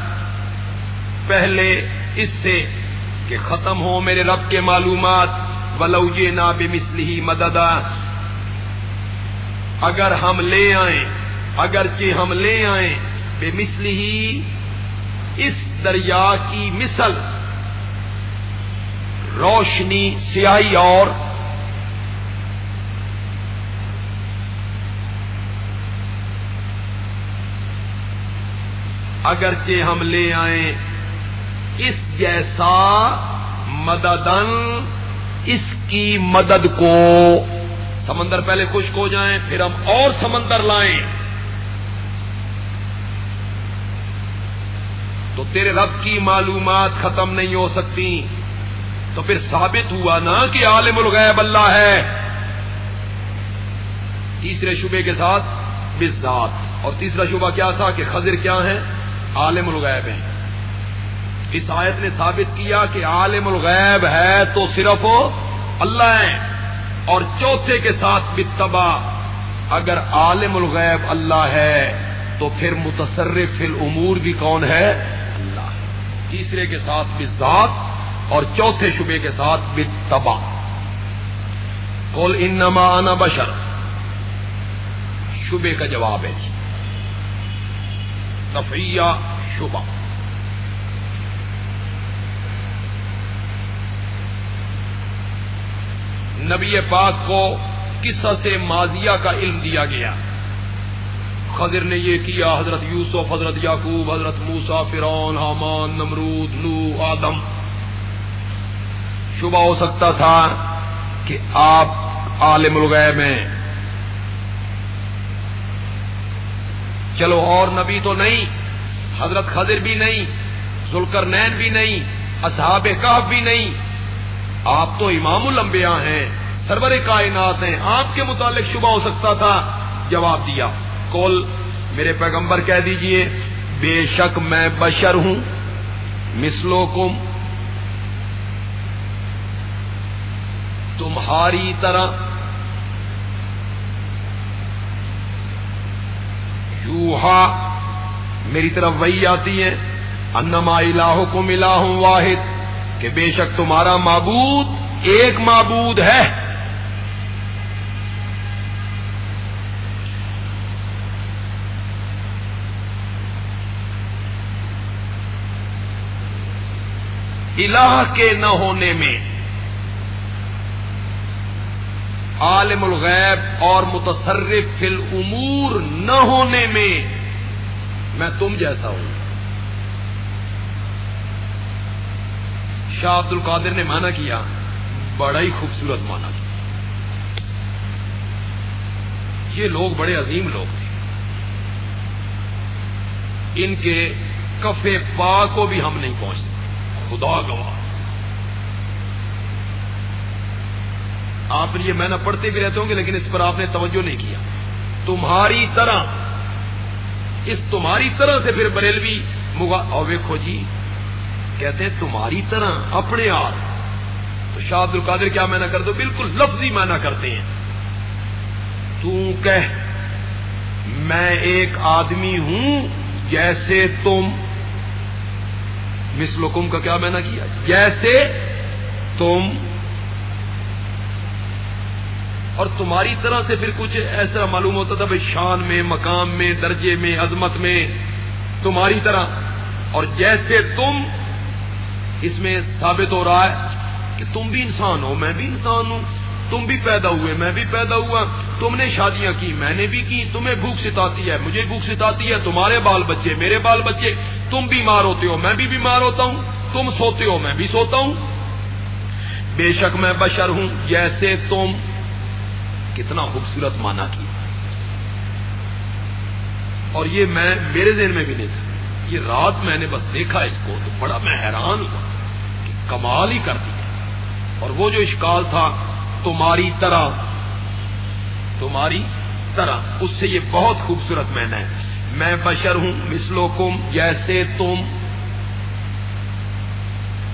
پہلے اس سے کہ ختم ہو میرے رب کے معلومات، ولو یہ نہ بے مسلی مددا۔ اگر ہم لے آئیں اگرچہ ہم لے آئیں، بے مسلی اس دریا کی مثل، روشنی سیاہی اور اگرچہ ہم لے آئیں اس جیسا مددن اس کی مدد کو، سمندر پہلے خشک ہو جائیں، پھر ہم اور سمندر لائیں۔ تو تیرے رب کی معلومات ختم نہیں ہو سکتی۔ تو پھر ثابت ہوا نا کہ عالم الغیب اللہ ہے۔ تیسرے شبے کے ساتھ بزاد اور تیسرا شبہ کیا تھا کہ خضر کیا ہے عالم الغیب ہے اس آیت نے ثابت کیا کہ عالم الغیب ہے تو صرف اللہ ہے۔ اور چوتھے کے ساتھ بتبا اگر عالم الغیب اللہ ہے تو پھر متصرف الامور بھی کون ہے؟ اللہ۔ تیسرے کے ساتھ بزاد اور چوتھے شبے کے ساتھ بتبا کول انما انا بشر۔ شبے کا جواب ہے جی۔ تفریح شبہ۔ نبی پاک کو قصہ سے ماضیہ کا علم دیا گیا۔ خضر نے یہ کیا؟ حضرت یوسف، حضرت یعقوب، حضرت موسا فرون حامان، نمرود، نو، آدم۔ شبہ ہو سکتا تھا کہ آپ عالم الغیب ہیں۔ چلو اور نبی تو نہیں، حضرت خضر بھی نہیں ذلکر نین بھی نہیں، اصحاب کاف بھی نہیں۔ آپ تو امام الانبیاء ہیں، سرور کائنات ہیں۔ آپ کے متعلق شبہ ہو سکتا تھا، جواب دیا۔ کول میرے پیغمبر کہہ دیجیے، بے شک میں بشر ہوں مسلو کم تمہاری طرح یوہا میری طرف وہی آتی ہے، انما الہ کو ملا ہوں واحد، کہ بے شک تمہارا معبود ایک معبود ہے۔ الہ کے نہ ہونے میں۔ عالم الغیب اور متصرف فی الامور نہ ہونے میں میں تم جیسا ہوں۔ شاہ عبد القادر نے مانا کیا، بڑا ہی خوبصورت مانا۔ کیا یہ لوگ بڑے عظیم لوگ تھے۔ ان کے کفے پا کو بھی ہم نہیں پہنچتے۔ خدا گواہ۔ آپ یہ میں نہ پڑھتے بھی رہتے ہوں گے، لیکن اس پر آپ نے توجہ نہیں کیا۔ تمہاری طرح، اس تمہاری طرح سے پھر بریلوی مغا اور ویکھو جی کہتے ہیں تمہاری طرح، اپنے آپ۔ تو شاہ عبد القادر کیا میں نہ کر دو؟ بالکل لفظی معنی کرتے ہیں۔ تو کہ میں ایک آدمی ہوں جیسے تم مسلکم کا کیا میں نہ کیا جیسے تم اور تمہاری طرح سے پھر کچھ ایسا معلوم ہوتا تھا، بھائی شان میں، مقام میں، درجے میں، عظمت میں، تمہاری طرح۔ اور جیسے تم اس میں ثابت ہو رہا ہے کہ تم بھی انسان ہو، میں بھی انسان ہوں۔ تم بھی پیدا ہوئے، میں بھی پیدا ہوا، تم نے شادیاں کی، میں نے بھی کی، تمہیں بھوک ستاتی ہے، مجھے بھوک ستاتی ہے، تمہارے بال بچے، میرے بال بچے، تم بیمار ہوتے ہو، میں بھی بیمار ہوتا ہوں، تم سوتے ہو، میں بھی سوتا ہوں۔ بے شک میں بشر ہوں، جیسے تم۔ کتنا خوبصورت مانا کی۔ اور یہ میں میرے ذہن میں بھی نہیں تھا۔ یہ رات میں نے بس دیکھا اس کو تو بڑا میں حیران ہوا کہ کمال ہی کر دیا اور وہ جو اشکال تھا تمہاری طرح۔ تمہاری طرح۔ اس سے یہ بہت خوبصورت میں نے۔ میں بشر ہوں مسلو کم جیسے تم۔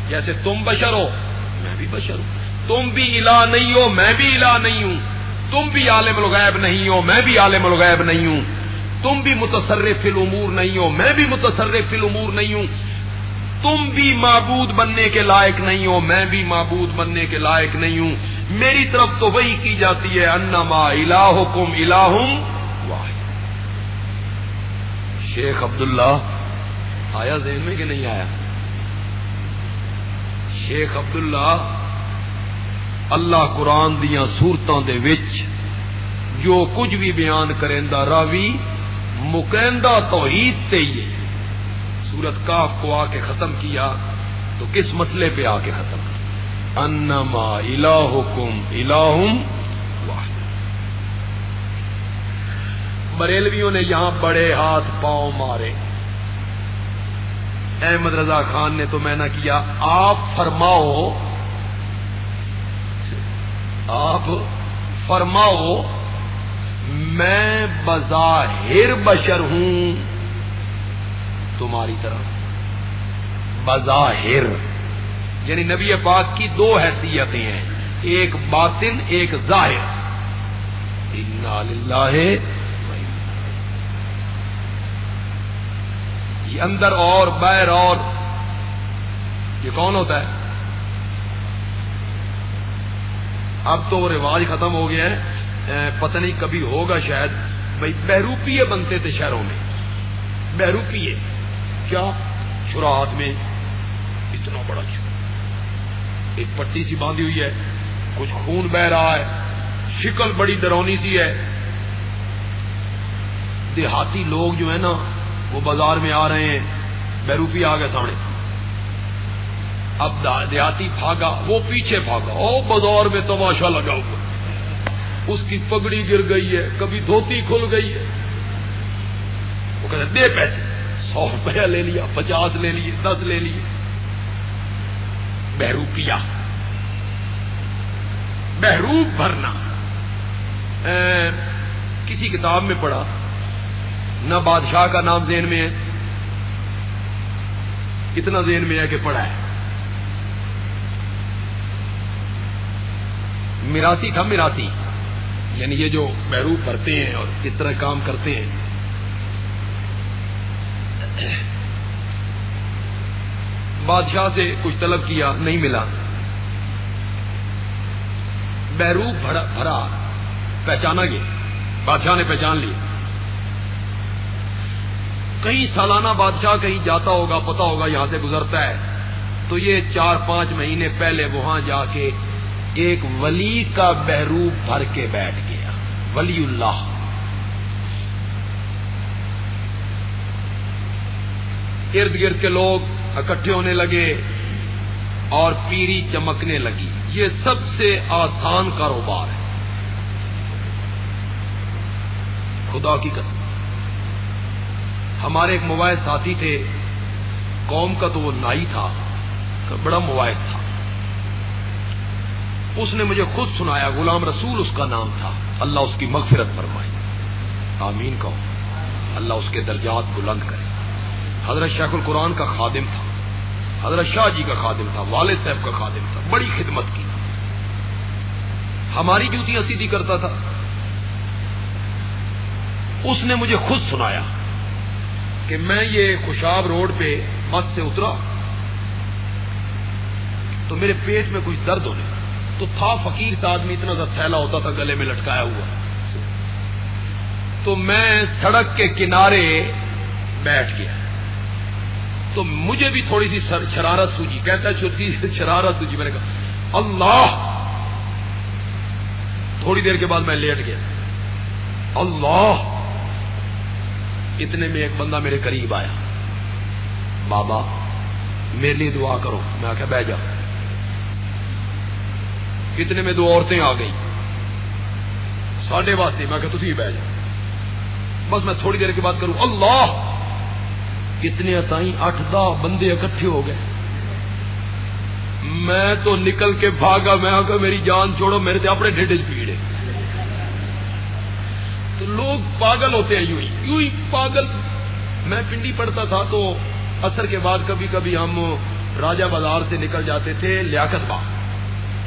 جیسے تم بشر ہو۔ میں بھی بشر ہوں۔ تم بھی الہ نہیں ہو، میں بھی الہ نہیں ہوں۔ تم بھی عالم الغیب نہیں ہو، میں بھی عالم الغیب نہیں ہوں۔ تم بھی متصرف الامور نہیں ہو، میں بھی متصرف الامور نہیں ہوں۔ تم بھی معبود بننے کے لائق نہیں ہو، میں بھی معبود بننے کے لائق نہیں ہوں۔ میری طرف تو وہی کی جاتی ہے، انما الہکم الہم واحد۔ شیخ عبداللہ، آیا ذہن میں کہ نہیں آیا؟ شیخ عبداللہ، اللہ قرآن دیا سورتوں دے وچ جو کچھ بھی بیان کریں راوی مکیندہ توحید تے ہی سورت کاف کو آ کے ختم کیا تو کس مسئلے پہ آ کے ختم؟ کیا انما الہکم الہم واحد۔ بریلویوں نے یہاں بڑے ہاتھ پاؤں مارے۔ احمد رضا خان نے تو میں نہ کیا، آپ فرماؤ آپ فرماؤ، میں بظاہر بشر ہوں۔ تمہاری طرح بظاہر۔ یعنی نبی پاک کی دو حیثیتیں ہیں۔ ایک باطن، ایک ظاہر۔ یہ اندر اور بیر اور۔ یہ کون ہوتا ہے؟ اب تو وہ رواج ختم ہو گیا ہے۔ پتہ نہیں کبھی ہوگا شاید۔ بھائی بہروپیے بنتے تھے شہروں میں۔ بہروپیے کیا شراہت میں اتنا بڑا ایک پٹی سی باندھی ہوئی ہے، کچھ خون بہ رہا ہے، شکل بڑی ڈرونی سی ہے۔ دیہاتی لوگ جو ہے نا، وہ بازار میں آ رہے ہیں، بیروپی آ گئے سامنے۔ اب دیہاتی بھاگا وہ پیچھے بھاگا او بازار میں تماشا لگا ہوا۔ اس کی پگڑی گر گئی ہے، کبھی دھوتی کھل گئی ہے۔ وہ کہتے دے پیسے۔ سو روپیہ لے لیا، پچاس لے لیے، دس لے لیے۔ بہروپیا بہروپ بھرنا۔ کسی کتاب میں پڑھا، نہ بادشاہ کا نام ذہن میں ہے کتنا ذہن میں ہے کہ پڑھا ہے۔ میراسی تھا میراسی یعنی یہ جو محروب کرتے ہیں اور کس طرح کام کرتے ہیں۔ بادشاہ سے کچھ طلب کیا، نہیں ملا۔ بہروپ بھرا پہچانا گیا۔ بادشاہ نے پہچان لی۔ کئی سالانہ بادشاہ کہیں جاتا ہوگا، پتا ہوگا یہاں سے گزرتا ہے۔ تو یہ چار پانچ مہینے پہلے وہاں جا کے ایک ولی کا بہروپ بھر کے بیٹھ گیا۔ ولی اللہ۔ ارد گرد کے لوگ اکٹھے ہونے لگے اور پیری چمکنے لگی۔ یہ سب سے آسان کاروبار ہے۔ خدا کی قسم۔ ہمارے ایک موبائل ساتھی تھے۔ قوم کا تو وہ نائی تھا، بڑا موبائل تھا۔ اس نے مجھے خود سنایا، غلام رسول اس کا نام تھا۔ اللہ اس کی مغفرت فرمائی آمین کہو۔ اللہ اس کے درجات بلند کرے۔ حضرت شیخ القرآن کا خادم تھا، حضرت شاہ جی کا خادم تھا، والد صاحب کا خادم تھا، بڑی خدمت کی۔ ہماری ڈیوٹیاں سیدھی کرتا تھا۔ اس نے مجھے خود سنایا کہ میں یہ خوشاب روڈ پہ بس سے اترا تو میرے پیٹ میں کچھ درد ہونے تو تھا فقیر سے آدمی، اتنا سا تھیلا ہوتا تھا، گلے میں لٹکایا ہوا۔ تو میں سڑک کے کنارے بیٹھ گیا۔ تو مجھے بھی تھوڑی سی شرارت سوجی۔ کہتا ہے شرارت سوجی۔ میں نے کہا، اللہ! تھوڑی دیر کے بعد میں لیٹ گیا۔ اللہ! اتنے میں ایک بندہ میرے قریب آیا۔ بابا، میرے لیے دعا کرو۔ میں آخیا بہ جا اتنے میں دو عورتیں آ گئی ساڈے واسطے۔ میں کہ تھی بہ جا بس میں تھوڑی دیر کے بعد کروں۔ اللہ! کتنے تائیں اٹھ دہ بندے اکٹھے ہو گئے۔ میں تو نکل کے بھاگا، میں آ میری جان چھوڑو، میرے سے اپنے ڈیڈ پیڑ ہے تو لوگ پاگل ہوتے ہیں، یوں ہی یوں ہی پاگل۔ میں پنڈی پڑھتا تھا تو اثر کے بعد کبھی کبھی ہم راجہ بازار سے نکل جاتے تھے لیاقت باغ۔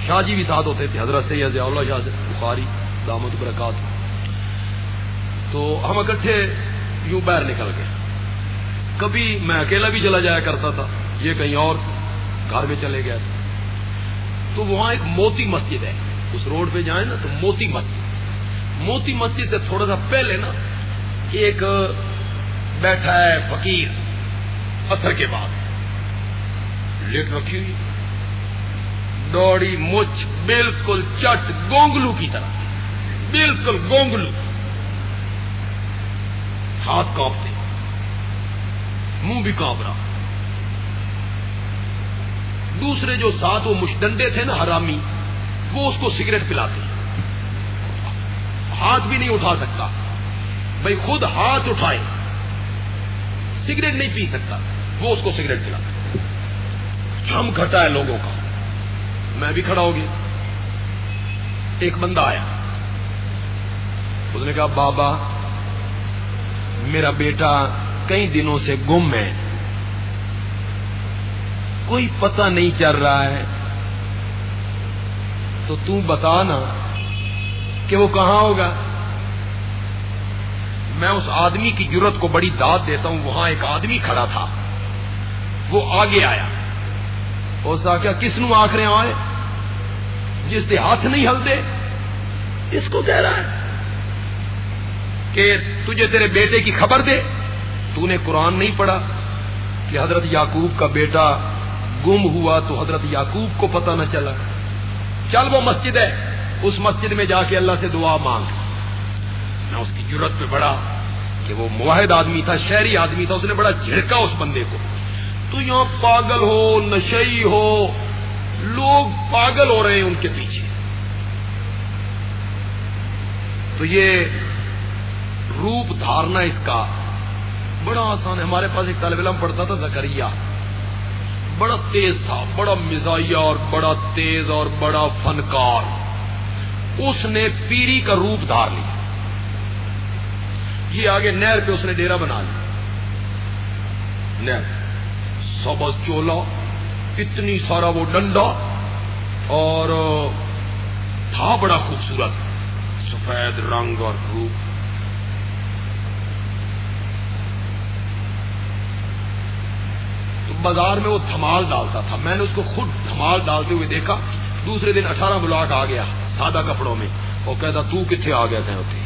شاہ جی بھی ساتھ ہوتے تھے، حضرت سید ضیاء شاہ سے بخاری دامد برکات۔ تو ہم اکٹھے یوں باہر نکل گئے۔ کبھی میں اکیلا بھی چلا جایا کرتا تھا، یہ کہیں اور گھر میں چلے گیا تھا۔ تو وہاں ایک موتی مسجد ہے، اس روڈ پہ جائیں نا تو موتی مسجد۔ موتی مسجد سے تھوڑا سا پہلے نا ایک بیٹھا ہے فقیر اثر کے بعد۔ لیٹ رکھی ہوئی۔ دوڑی مچھ بالکل چٹ گونگلو کی طرح۔ بالکل گونگلو۔ ہاتھ کانپتے۔ منہ بھی کانپ رہا دوسرے جو ساتھ وہ مشدنڈے تھے نا حرامی، وہ اس کو سگریٹ پلاتے ہاتھ بھی نہیں اٹھا سکتا۔ بھائی خود ہاتھ اٹھائے۔ سگریٹ نہیں پی سکتا۔ وہ اس کو سگریٹ پلاتا جم گھٹا ہے لوگوں کا۔ میں بھی کھڑا ہو گیا۔ ایک بندہ آیا۔ اس نے کہا، بابا، میرا بیٹا کئی دنوں سے گم ہے۔ کوئی پتہ نہیں چل رہا ہے۔ تو تو بتا نا کہ وہ کہاں ہوگا۔ میں اس آدمی کی ضرورت کو بڑی داد دیتا ہوں، وہاں ایک آدمی کھڑا تھا۔ وہ آگے آیا۔ اس کیا کس نو آخر آئے؟ جس کے ہاتھ نہیں ہلتے۔ اس کو کہہ رہا ہے کہ تجھے تیرے بیٹے کی خبر دے۔ تو نے قرآن نہیں پڑھا کہ حضرت یعقوب کا بیٹا گم ہوا تو حضرت یعقوب کو پتہ نہ چلا۔ چل وہ مسجد ہے۔ اس مسجد میں جا کے اللہ سے دعا مانگ۔ میں اس کی ضرورت پہ بڑا کہ وہ معاہد آدمی تھا، شہری آدمی تھا، اس نے بڑا جھڑکا اس بندے کو۔ تو یہاں پاگل ہو، نشئی ہو، لوگ پاگل ہو رہے ہیں ان کے پیچھے۔ تو یہ روپ دھارنا اس کا بڑا آسان ہے۔ ہمارے پاس ایک طالب علم پڑھتا تھا زکریہ بڑا تیز تھا، بڑا مزاحیہ اور بڑا تیز اور بڑا فنکار۔ اس نے پیری کا روپ دھار لیا۔ یہ آگے نہر پہ اس نے ڈیرا بنا لیا۔ نہر۔ سبز چولا، اتنی سارا وہ ڈنڈا اور تھا بڑا خوبصورت۔ سفید رنگ اور روپ۔ بازار میں وہ دھمال ڈالتا تھا۔ میں نے اس کو خود دھمال ڈالتے ہوئے دیکھا۔ دوسرے دن اٹھارہ بلاک آ گیا سادہ کپڑوں میں۔ وہ کہتا، تو کتنے آ گیا سہتی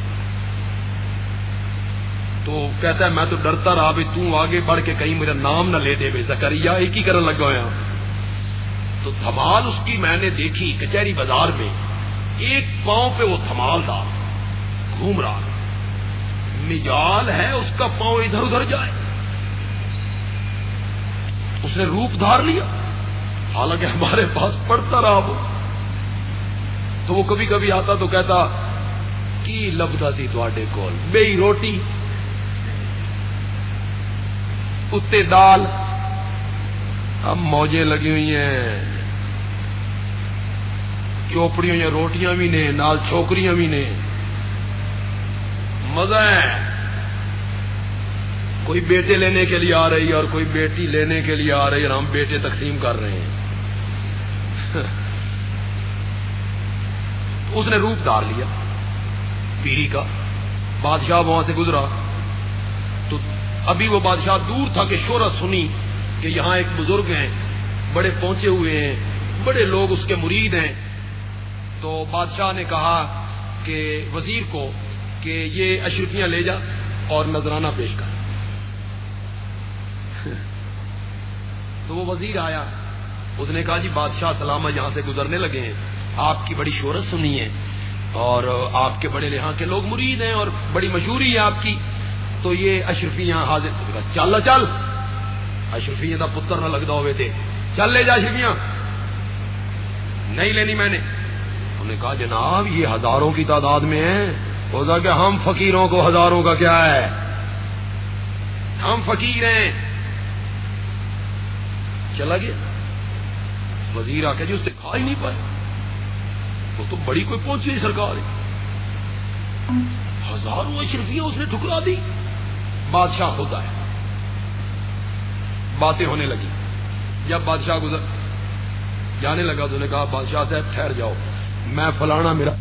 تو کہتا ہے میں تو ڈرتا رہا بھی تو آگے بڑھ کے کہیں میرا نام نہ لے دے بے زکریا، ایک ہی کرن لگا ہوا تو دھمال اس کی میں نے دیکھی کچہری بازار میں۔ ایک پاؤں پہ وہ دھمال دار گھوم رہا۔ مجال ہے، اس کا پاؤں ادھر ادھر جائے۔ اس نے روپ دھار لیا۔ حالانکہ ہمارے پاس پڑتا رہا وہ۔ تو وہ کبھی کبھی آتا تو کہتا، کی لبدا سی تھوڑے کول؟ بے روٹی اتنے دال۔ اب موجے لگی ہوئی ہیں۔ چوپڑیاں یا روٹیاں بھی نے، نال چھوکریاں بھی نے۔ مزہ ہے۔ کوئی بیٹے لینے کے لیے آ رہی ہے اور کوئی بیٹی لینے کے لیے آ رہی ہے اور ہم بیٹے تقسیم کر رہے ہیں۔ اس نے روپ دار لیا پیری کا۔ بادشاہ وہاں سے گزرا۔ تو ابھی وہ بادشاہ دور تھا کہ شہرت سنی کہ یہاں ایک بزرگ ہیں، بڑے پہنچے ہوئے ہیں، بڑے لوگ اس کے مرید ہیں۔ تو بادشاہ نے کہا کہ وزیر کو کہ یہ اشرفیاں لے جا اور نذرانہ پیش کر۔ تو وہ وزیر آیا۔ اس نے کہا جی بادشاہ سلامہ یہاں سے گزرنے لگے ہیں۔ آپ کی بڑی شہرت سنی ہے اور آپ کے بڑے یہاں کے لوگ مرید ہیں اور بڑی مشہوری ہے آپ کی۔ تو یہ اشرفیاں حاضر چل چل۔ اشرفیاں کا پتر نہ لگتا ہوئے تھے چل لے جا اشرفیاں نہیں لینی میں نے۔ انہوں نے کہا، جناب، یہ ہزاروں کی تعداد میں ہے ہوتا کہ ہم فقیروں کو ہزاروں کا کیا ہے۔ ہم فقیر ہیں۔ چلا گیا۔ وزیر آ کے جی اس نے کھا ہی نہیں پائے۔ وہ تو بڑی کوئی پہنچ نہیں سرکار۔ ہزاروں اشرفیاں اس نے ٹھکرا دی۔ بادشاہ ہوتا ہے۔ باتیں ہونے لگی۔ جب بادشاہ گزر، جانے لگا تو نے کہا، بادشاہ صاحب، ٹھہر جاؤ۔ میں فلانا میرا